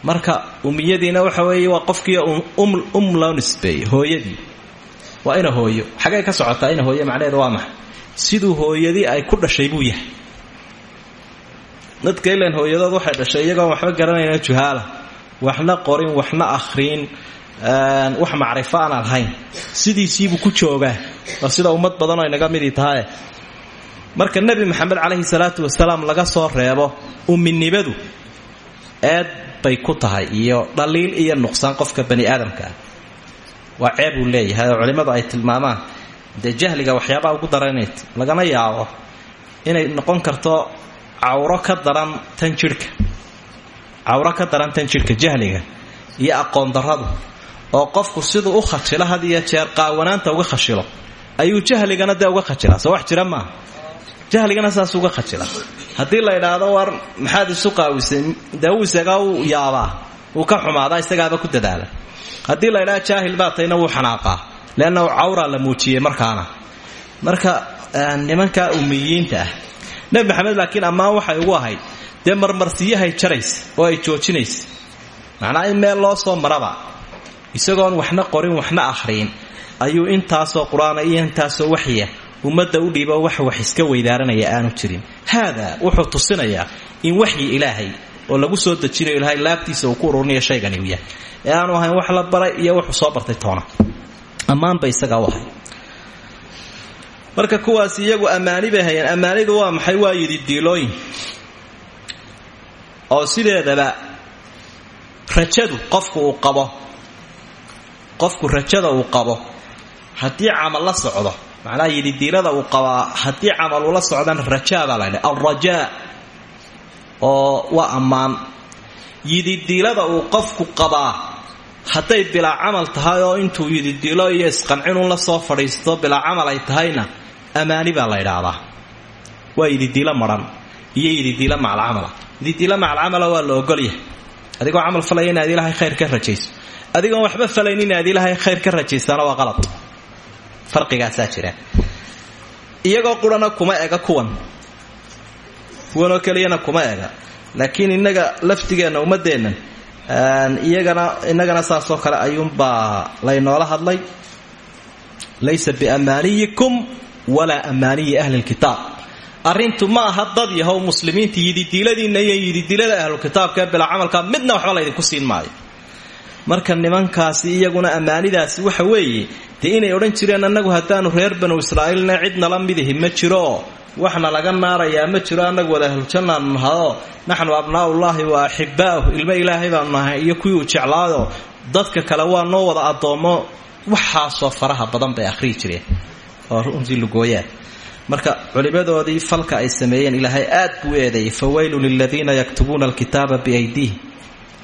marka ummiyadiina waxa weeye waa qofkii um loo nisbeeyey hooyadii. Waa ina hooyo. Xagay ka socotaa ina hooyo macnaheedu waa maxay? Siduu hooyadii ay ku dhashay buu yahay. Dadka ilan hooyadood waxay dhashay iyagoon waxba garanayna juhaala. Waxna qorin waxna akhriin wax macrifo aan lahayn. Sidiisiibuu ku joogaa. Waa sida ummad badanoo inaga midii tahaye marka nebi maxamed calayhi salaatu wasalaam laga soo reebo umminimadu eed bay ku tahay iyo dhaliil iyo nuqsaan qofka bani aadamka ah. Waa ceeb uu leeyahay oo culimmadu ay tilmaamaan. Dee jahliga waxyaabaha ugu daranayt lagana yaabo inay noqon karto cawro ka daran tan jidhka. Cawro ka daran tan jidhka jahliga iyo aqoon darradu oo qofku siduu u khajilo had iyo jeer qaawanaanta uga khashilo ayuu jahligana dee uga khajilaa soo wax jira maaha jahligana saas uga khajila haddii la idhaahdo war maxaad isu qaawisay? Dee wuu isagaa u yaabaa. Ka xumaadaa isagaaba ku dadaala. Haddii la idhaha jaahil baa tayna wuu xanaaqaa. Leanna cawraa la muujiyey markaana. Marka nimanka ummiyiinta ah maxamed laakiin ammaan waxay ugu ahayd dee marmarsiyahay jaraysa oo ay joojinaysa. Macnaa in meel loo soo maraba isagoon waxna qorin waxna akhriin ayuu intaasoo qur'aana iyo intaasoo waxya ummadda u dhiibo wax wax iska weydaaranaya aanu jirin. Haada wuxuu tusinayaa in waxyi ilaahay oo lagu soo dejinayo ilaahay laabtiisa uu ku ururinayo shaygani uu ee aanu ahayn wax la baray iyo wuxuu soo bartay toona. Ammaanba isagaa u ahay. Marka kuwaas iyagu ammaani bay hayeen ammaanidu waa maxay? Waa yidhi diilooyin. Oo sideedaba rajadu qofku qabo. Qofku rajada uu qabo. Haddii camal la socdo macnaha yididiilada uu qabaa haddii camal ula socdana rajaa baa la ydha alrajaa oo waa ammaan. Yididiilada uu qofku qabaa hadday bilaa camal tahay oo intuu yididiilo iyo isqancinun la soo fadhiisto bilaa camal ay tahayna ammaani baa la ydhaahdaa waa yididiilo maran. Iyo yididiilo macalcamala yididiilo macalcamala waa la ogolyahay adigoo camal falaya inaad khayr ka rajayso. Adigoon waxba falayn inaad khayr ka rajaysaana waa qalad farqigaasaa jira. Iyagoo qurana kuma ega kuwan. Kuwanoo keliyana kuma ega. Laakiin innaga laftigeenna ummadeennan iyagana innagana saasoo kale ayuunbaa laynoola hadlay. Laysa biamaaniyikum walaa amaaniyi ahli lkitaab arrintu ma aha dad yahow muslimiinta yididiiladiinna iyo yididilada ahlukitaabka ee bilaa camalka midna waxba laydinku siin maayo marka nimankaasi iyaguna ammaanidaasi waxa weeye dee inay odhan jireen annagu haddaanu reer banu israa'iilna cidnala midihi ma jirooo waxna laga naarayaa ma jiro annagu wada ahlujanaanu nahao naxnu abnaa'ullaahi wa axibbaa'uhu ilmo ilaahay baanu nahay iyo kuwii uu jeclaado. Dadka kale waa noo wada addoommo waxaasoo faraha badan bay akhriyi jireen. Oo runtii lugooyaan marka culimmadoodii falka ay sameeyeen ilaahay aad buu eedeeyey fawaylun liladiina yaktubuuna alkitaaba biaydiihim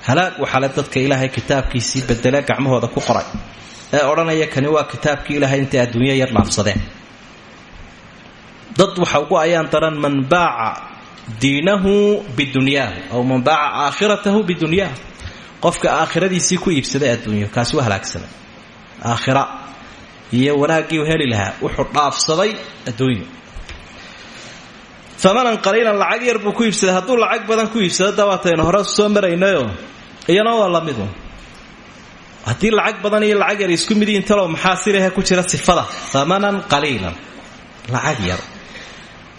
halaag waxaale dadka ilaahay kitaabkiisii bedele gacmahooda ku qoray. Ee odhanaya kani waa kitaabkii ilaahay intay adduunyo yar dhaafsadeen dad waxa ugu ayaan daran man baaca diinahu bidunyaahu aw man baaca aakhiratahu bidunyaahu qofka aakhiradiisii ku iibsaday adduunyo kaasi waa halaagsanay aakhira iyo wanaaggii heli lahaa wuxuu dhaafsaday adduunyo. Amanan qaliilan lacag yar buu ku iibsaday hadduu lacag badan ku iibsado dabaataynu hore soo maraynayo iyana waa lamidu haddii lacag badan iyo lacag yar isku mid yihiin talow maxaa sirahe ku jira sifada? Amanan qaliilan. Lacag yar.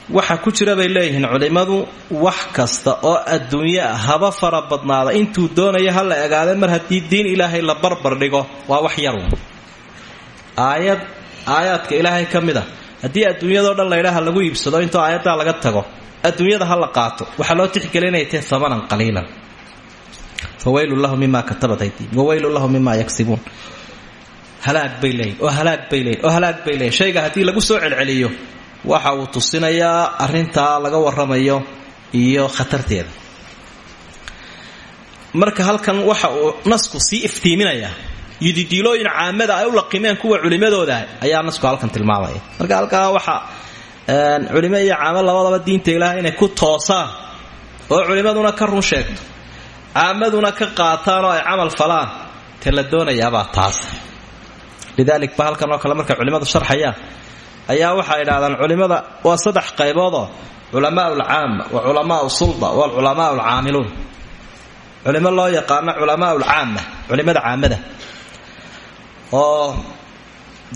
Waxa ku jira bay leeyihiin culimmadu wax kasta oo adduunyo ah haba fara badnaada. Intuu doonaya ha la egaade mar haddii diin ilaahay la barbar dhigo waa wax yarun aayad aayaadka ilaahay ka mid a adduunyadao dhan laydhaha lagu iibsado intoo aayaddaa laga tago adduunyada ha la qaato. Waxaa loo tixgelinaya amanan qaliilan fawaylun lahu mima katabat aydiim wawaylun lahu mima yagsibuun halaag bay oo halaag bay oo halaag bay shayga haddii lagu soo celceliyo waxa uu tusinayaa arrintaa laga warramayo iyo khatarteeda marka halkan waxa uu nasku sii iftiiminayaa yididiilooyin caamada ay u laqimeen kuwa culimadooda ayaa nasku halkan tilmaamaya marka halkaa waxa culimo iyo caamo labadaba diinta ilaahay inay ku toosaan oo culimaduna ka run sheegto caamaduna ka qaataan oo ay camal falaan te la doonayaabaa taas. Lidaalik ba halkan oo kale markay culimmadu sharxayaan ayaa waxay idhahdaan culimmada waa saddex qayboodoo culamaa alcaama wa culamaau sulda waalculamaa alcaamiluun culimo loo yaqaano culamaa alcaama culimada caamada. Oo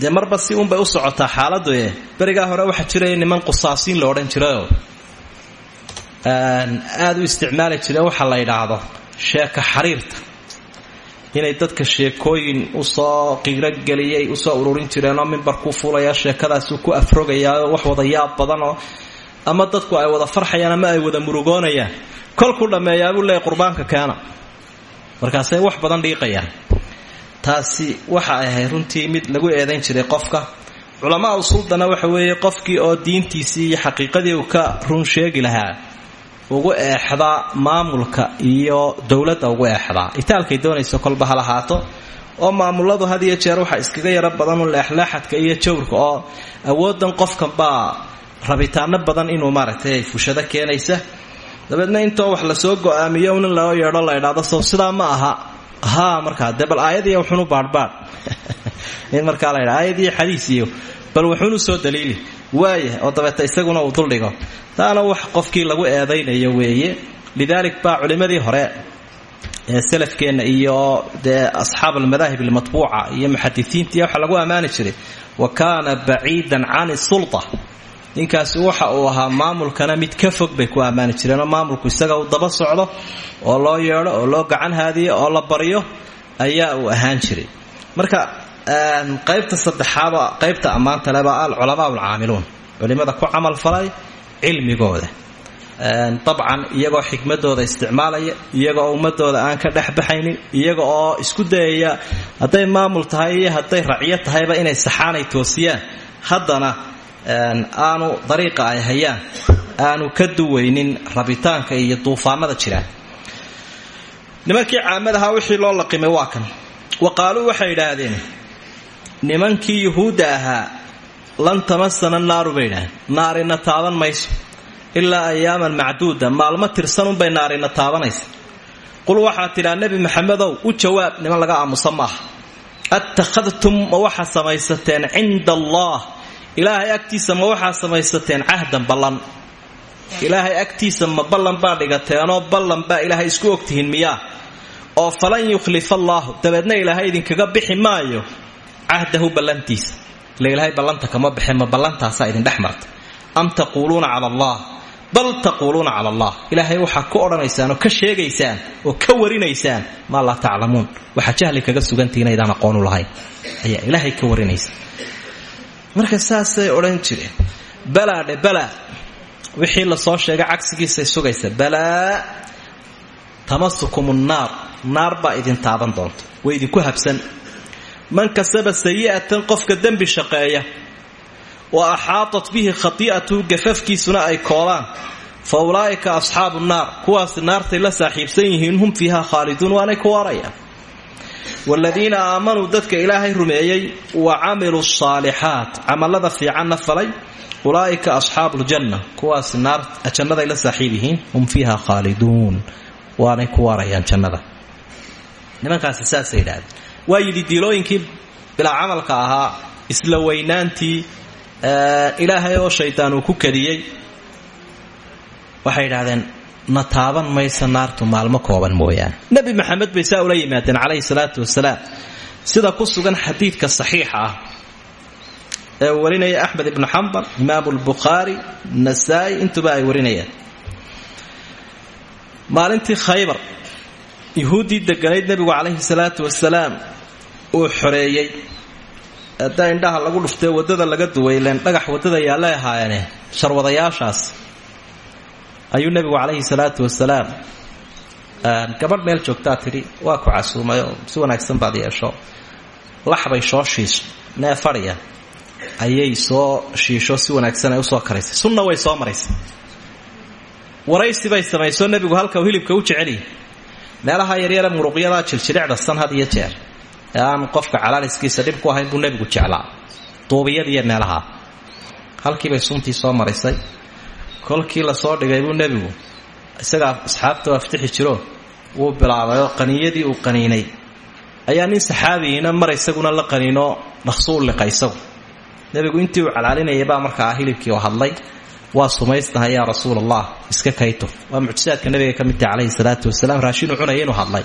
dee marba si unbay u socotaa xaaladu e berigaa hore waxaa jiraya niman qusaasiin la odhan jirayoo aada u isticmaali jireen waxaa la yidhaahdo sheeka xariirta. Inay dadka sheekooyin u soo qiirogeliyay u soo ururin jireenoo mimbarkuu fuulaya sheekadaasuu ku afrogayaa wax wada yaab badanoo ama dadku ay wada farxayaan ama ay wada murugoonayaan. Kolkuu dhammeeyaabuu leeya qurbaanka keena. Markaasay wax badan dhiiqayaan. Taasi waxa ay ahayd runtii mid lagu eedayn jiray qofka. Culamaa usuldana waxa weeye qofkii oo diintiisii iyo xaqiiqadii uu ka run sheegi lahaa ugu eexdaa maamulka iyo dowladda ugu eexdaa itaalkay doonayso kolba ha lahaato oo maamuladu had iyo jeer waxaa iskaga yaro badan u leexleexadka iyo jawrka oo awoodan qofkan baa rabitaano badan inuu maaragtay fushado keenaysa. Dabeedna intoo wax la soo go'aamiyo nin loo yeedho la idhaado soo sidaa ma aha. Ha markaa dee bal wuxuunu baadhbaadh in markaa la ydha aayadiiyo xadiis iyo bal wuxuunu soo daliili. Waaya oo dabeeta isaguna uu duldhigo. Taana wax qofkii lagu eedaynayo weeye. Lidaalik baa culimmadii hore ee salafkeenna iyo dee asxaab almadaahib almatbuuca iyo muxadisiintii waxaa lagu ammaani jiray. Wa kaana baciidan can sulta. Ninkaasi waxa uu ahaa maamulkana mid ka fog bay ku ammaani jireenoo maamulku isaga uu daba socdo oo loo yeedho oo loo gacan haadiyo oo la baryo ayaa uu ahaan jiray. Marka qaybta saddexaada qaybta ammaanta leba alculamaa alcaamiluun culimada ku camal falay cilmigooda. Dabcan iyagoo xikmadooda isticmaalaya iyaga oo ummadooda aan ka dhexbaxaynin iyaga oo isku dayaya hadday maamul tahay iyo hadday racyo tahayba inay saxaanay toosiyaan. Haddana aanu dariiqa ay hayaan aanu ka duwaynin rabitaanka iyo duufaanada jiraan. Nimankii caamadahaa wixii loo laqimay waa kan. Wa waxay idhaahdeen nimankii yuhuudda ahaa lan tamasana naaru bay idhahdeen naarina taaban mayso ilaa ayaaman macduuda maalmo tirsanunbay naarina taabanaysa. Qul waxaa tidhaa nebi maxamedow u jawaab niman laga aamusa maaha. Attakhadtum ma waxaa samaysateen cinda allah ilaahay agtiisa ma waxaa samaysateen cahdan ballan. Ilaahay agtiisa ma ballan baa dhigateenoo ballan baa ilaahay isku ogtihiin miyaa? Oo falan yukhlifa allaahu dabeedna ilaahay idinkaga bixi maayo cahdahu ballantiisa ila ilaahay ballanta kama baxe ma ballantaasaa idin dhex am taquuluuna cala allah? Bal taquuluuna cala allah? Ilaahay waxaa ku odhanaysaan oo ka sheegaysaan oo ka warinaysaan maa laa taclamuun. Waxaa jahli kaga sugantihi inaydaan aqoonu lahayn. Ayaa ilaahay ka warinaysa marka saasay odhan jireen. Balaadhe balaa wixii la soo sheegay cagsigiisay sugaysa balaa tamasukum nnaar naar baa idin taaban doonta way idinku habsan man kasaba sayi'atan qofka dembi shaqeeya wa axaatat bihi khati'atuhu gafafkiisuna ay koolaan. Fa ulaa'ika asxaabu nnaar kuwaasi naartay la saaxiibsan yihiin hum fiiha khaaliduun waanay ku waarayaan. Waaladiina aamanuu dadka ilaahay rumeeyey wa camiluu saalixaat camallada fiicanna falay ulaa'ika asxaabu ljanna kuwaasi naar jannaday la saaxiib yihiin hum fiiha khaaliduun waanay ku waarayaan jannada waa yidhi diilooyinkii bilaa camalka ahaa isla weynaantii ilaahay oo shaydaan uu ku kadiyey waxay yidhahdeen na taaban maysa naartu maalmo kooban mooyaane. Nebi maxamed bay saa ula yimaadeen calayhi salaatu wasalaam sida ku sugan xadiidka saxiixa ah ee warinaya axmed ibnu xambal imaamu lbukhaari nasaa-i intuba ay warinayaan. Maalintii khaybar yuhuuddii deganayd nebigu calayhi salaatu wasalaam uu xoreeyey. Haddaa indhaha lagu dhuftee waddada laga duway len dhagax waddada yaallay ahaayeene sharwadayaashaas. Ayuu nebigu calayhi salaatu wasalaam gabadh meel joogtaa tidhi waa ku casuumay si wanaagsan baad yeesho. Laxbay soo shiisho nee ayay soo shiisho si wanaagsan ay u soo karaysay. Sunna way soo maraysay waraysi bay samaysoo nebigu halka hilibka u jeceliyay meelaha yaryara muruqyada jiljiricda san had iyo jeer. Ee aan qofka calaaliskiisa dhib ku ahayn buu nebigu jeclaa. Duubiyadiiyo meelaha halkiibay suntii soo maraysay kolkii la soo dhigay buu nebigu isagaa asxaabta aftixi jiro. Wuu bilaabayoo qaniiyadii uu qaniinay. Ayaa nin saxaabigiina mar isaguna la qaniinoo dhaqsu u liqa nebigu intii uu calaalinayay baa markaa hilibkii oo hadlay waa sumaysnahay yaa rasuul iska kayto. Waa mucjisaadka nabiga ka mid tahay calayhi salaatu wasalaam raashinuu cunaya inuu hadlay.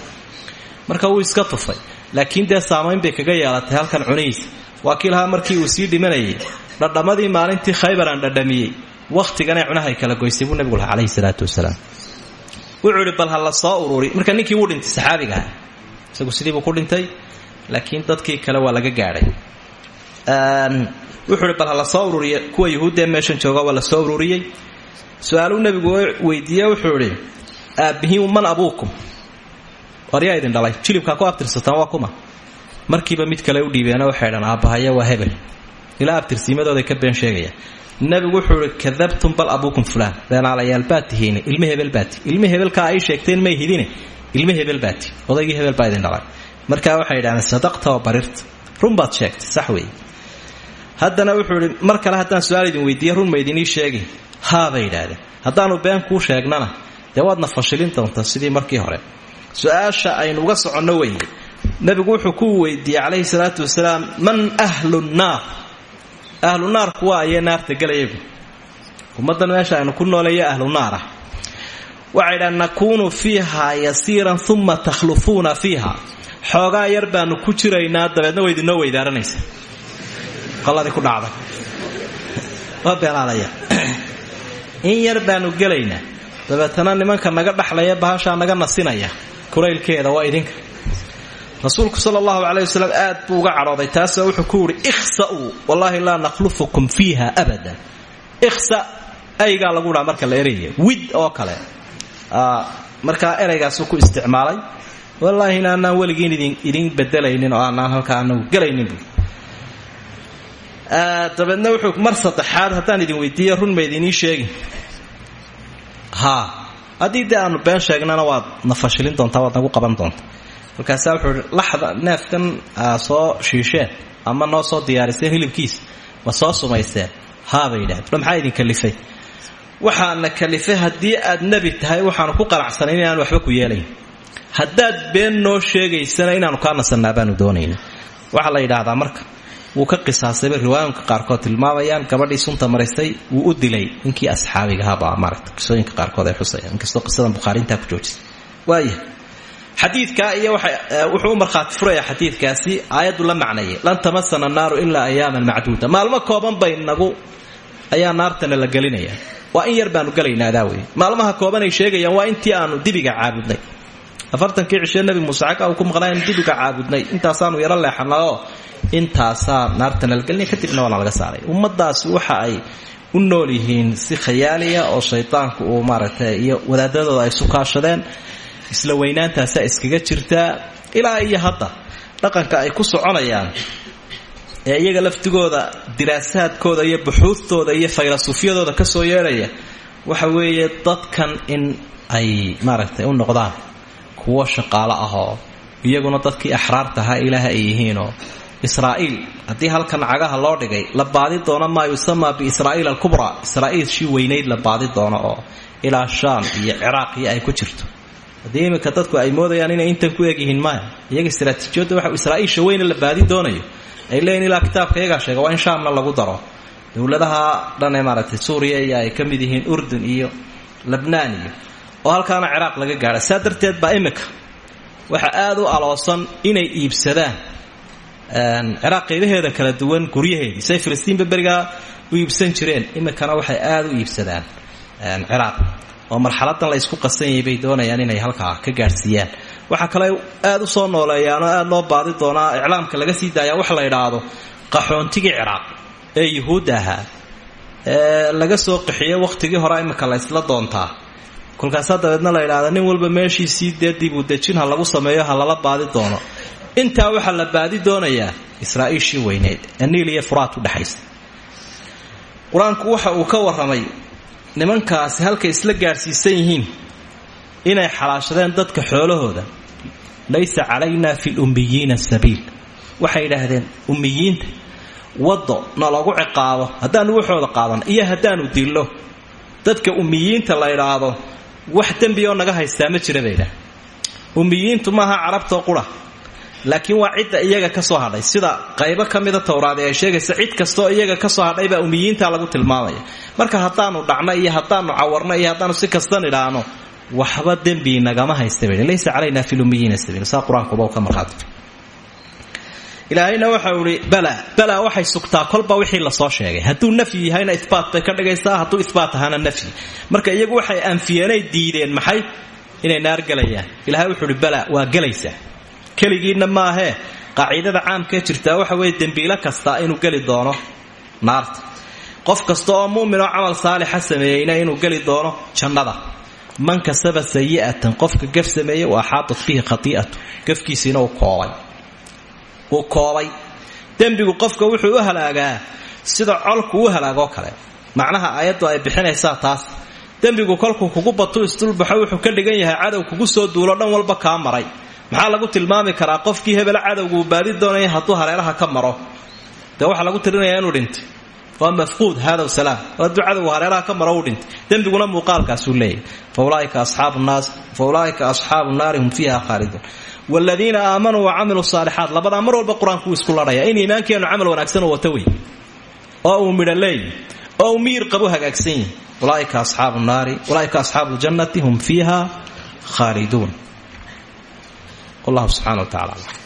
Marka wuu iska tufay laakiin dee saamayn bay kaga yeelatay halkan cunihiisa waa markii uu sii dhimanayay dhadhammadii maalintii khaybar aan dhadhamiyey. Wakhtiganay cunahay kala goysay buu nebigu lahaa calayhi salaatu wasalaam. Wuxuu bal ha soo ururi marka ninkii wuu dhintay saxaabiga ah isagu sidiibuu ku dhintay laakiin dadkii kale waa laga gaadhay wuxuu ihi bal ha la soo ururiya kuwa yuhuuddee meeshan jooga waa la soo ururiyey. Su'aaluu nebigu weydiiye wuxuu idhi aabbihiin man abuukum. Waryaa idin dhalay. Ku abtirsataan waa kuma. Markiiba mid kale u dhiibeeno waxay dhan aabbahaya waa hebel. Ilaa abtirsiimadooday ka been sheegaya. Nebigu wuxuu ihi kadabtum bal abuukum fulaan. Beenaalayaal baad tihiine ilme hebel baati ilme hebelkaa ay sheegteen may hidine ilme hebel baati odaygii hebel baa idin dhalay. Waxay idhahdeen sadaqta oo barirta. Run baad sheegtay haddana wuxuu idhi mar kale haddaan su'aal idin weydiiye run ma idinii sheegi. Haa bay yidhaahdeen. Haddaanu been kuu sheegnana dee waadna fashilin doontaa sidii markii hore. Su'aasha aynu uga soconno weeye nebigu wuxuu ku weydiiyey calayhi salaatu wasalaam man ahlu nnaar ahlu naar kuwa ayee naarta gelayagu. Ummaddan meesha aynu ku nooleeya ahlu naar ah waxay nakuunu fiiha yasiiran uma takhlufuuna fiiha. Xoogaa yar baanu ku jiraynaa dabeedna way idinoo weydaaranaysa qoladii ku dhacday. Waa beenaalaya in yar baanu gelaynaa dabeetana nimanka naga dhaxlaya bahashaa naga nasinaya. Kulaylkeeda waa idinka. Rasuulku sal allahu wasalam aad buu uga cadhooday taasoo wuxuu ku yidhi ikhsa'uu wallaahi laa nakhlufukum fiiha abada. Ikhsa aygaa lagu dhaa marka la eraya wid oo kale. Markaa eraygaasuu ku isticmaalay. Wallaahi in aanaan weligiin idin bedelaynin oo aanaan halkaa anagu gelaynin bu dabeedna wuxuu mar saddexaad haddaan idin weydiiya run ma idinii sheegi haa haddii been sheegnana waad na fashilin doontaa nagu qaban doontaa. Markaasaa wuxuu ihi neefkan soo shiisheen ama noo soo diyaariseen hilibkiisa ma soo sumayseen haabay yidhahdeen. Bal kalifay? Waxaana kalifay haddii aad nebi tahay waxaanu ku qanacsanayn inaan waxba ku yeelayn. Haddaad been noo sheegaysana inaanu kaa nasannaa doonayna. Waxaa la yidhaahdaa marka wuu ka qisaasayba riwaayinka qaarkood tilmaamayaan gabadhii sunta maraystay wuu u dilay. Ninkii asxaabigahabaa maarata qisooyinka qaarkood ay xusayaan. Inkastoo qisadan bukhaariintaa ku joojisay. Waaya xadiidkaa iyo wuxuu u markhaati furaya xadiidkaasi la macnayay lan tamasana naaru ilaa ayaaman macduuda. Maalmo kooban bay nagu ayaa naartana la gelinaya. Waa in yar baanu gelaynaa adaa wey maalmaha koobanay sheegayaan waa intii aanu dibiga caabudnay afartankii cishee nabi muuse xagga uu ku maqnaa inu dibiga caabudnay. Intaasaanu yaro leexanayoo intaasaa naartana la gelinaya kadibna waana laga saaray. Ummadaasi waxa ay u nool yihiin si khayaaliya oo shaydaanku uu maaragtay iyo wadaadadooda ay sukaashadeen isla weynaantaasaa iskaga jirtaa ilaa iyo hadda dhaqanka ay ku soconayaan ee iyaga laftigooda diraasaadkooda iyo buxuudtooda iyo faylasufyadooda ka soo yeedhaya waxa weeye dadkan in ay maaragtay u noqdaan kuwo shaqaalo ahoo iyaguna dadkii axraarta ahaa ilaah ay yihiinoo israa'iil haddii halkan cagaha loo dhigay la baadi doono maa yusamaa biisraa'iil alkubraa. Israa'iil shii weynayd la baadi doono oo ilaa shaam iyo ciraaq iyo ay ku jirto. Haddii iminka dadku ay moodayaan inay intan ku egyihiin maya iyaga istraatiijiyadda waxa israa'iisha weyne la baadi doonayo. Ay leeyiin ilaa kitaabka sheega waa in shaamna lagu daro. Dowladaha dhan ee maaragtay suuriya iyo ay ka mid yihiin urdun iyo labnaan iyo oo halkaana ciraaq laga gaadha saa darteed baa iminka waxa aada u aloosan inay iibsadaan ciraaq qaybaheeda kala duwan guryaheedii. Say filistiinba berigaa u iibsan jireen. Iminkana waxay aada u iibsadaan ciraaq. Oo marxaladan la ysku qasanyay bay doonayaan inay halkaa ka gaadhsiiyaan. Waxaa kale aada u soo nooleeyaanoo aada loo baadi doonaa iclaamka laga sii daayaa wax la idhaahdo qaxoontigii ciraaq ee yuhuudda ahaa laga soo qaxiyey wakhtigii hore iminka la ysla doontaa kolkaasaa dabeedna la idhaahda nin walba meeshiisii dee ha lagu sameeyo ha lala baadi doono. Intaa waxaa la baadi doonayaa israa'iishii weyneed ee niil iyo furaat u dhexaysa qur'aanku waxa uu ka warramay nimankaasi halkay isla gaadhsiisan yihiin inay xalaashadeen dadka xoolahooda laysa calaynaa fi lummiyiina sabiil. Waxay yidhaahdeen ummiyiinta waddo nalagu ciqaabo haddaanu waxooda qaadan iyo haddaanu dillo. Dadka ummiyiinta la idhaahdo wax dembi naga haystaa ma jira baydhaah ummiyiintu maaha carabtoo qura. Laakiin waa cidda iyaga ka soo hadhay. Sida qaybo ka mida towraadi ay sheegaysa cid kastoo iyaga ka soo hadhay baa ummiyiinta lagu tilmaamaya. Marka haddaanu dhacno iyo haddaanu cawarno iyo haddaanu si kastan idhaahno waxba dembi nagama haysta bay laysa calaynaa fi lummiyiina sabiil saa qur'aankuba ilaahayna waxau ihi bala bala waxay sugtaa kolba wixii la soo sheegay. Hadduu nafyi yahayna ibaat bay ka dhigaysaa hadduu ibaat ahaana nafyi. Marka iyagu waxay anfiyeenay diideen maxay? Inay naar gelayaan. Ilahay wuxuu ihi bala waa gelaysaa keligiinna maahee qaaciidada caamkee jirtaa waxa weeye dembiilo kasta inuu geli doono naarta. Qof kasta oo mu'minoo camal saalixa sameeyeyna inuu geli doono jannada. Man kasaba sayi'atan qofka gaf sameeyey wa axaatat bihi khati'atu. Gafkiisiina uu koobay uu koobay. Dembigu qofka wuxuu u halaagaa sida colku u halaagoo kale. Macnaha aayaddu ay bixinaysaa taas. Dembigu kolkuu kugu batu isdulbaxo wuxuu ka dhigan yahay cadow kugu soo duulo dhan walba kaa maray. Maxaa lagu tilmaami karaa qofkii hebel cadowgu uu baadi doonaya hadduu hareeraha ka maro? Dee waxaa lagu tirinayaa inuu dhintay waa mafquud hada salaam. Hadduu cadowgu hareeraha ka maro uu dhintay dembiguna muuqaalkaasuu leeyahy faulaaika asxaabu naas fa ulaaika asxaabu naari hum fiiha khaaliduun wladiina aamanuu wacamiluu saalixaat labadaa mar walba qur'aanku isku ladhaya in iimaankeennu camal wanaagsan oo wata wey oo uu midho leeyi oo uu miyir qabu hagaagsan yihi ulaaika asxaabu naari ulaaika asxaabu ljannati hum fiiha khaaliduun wallahu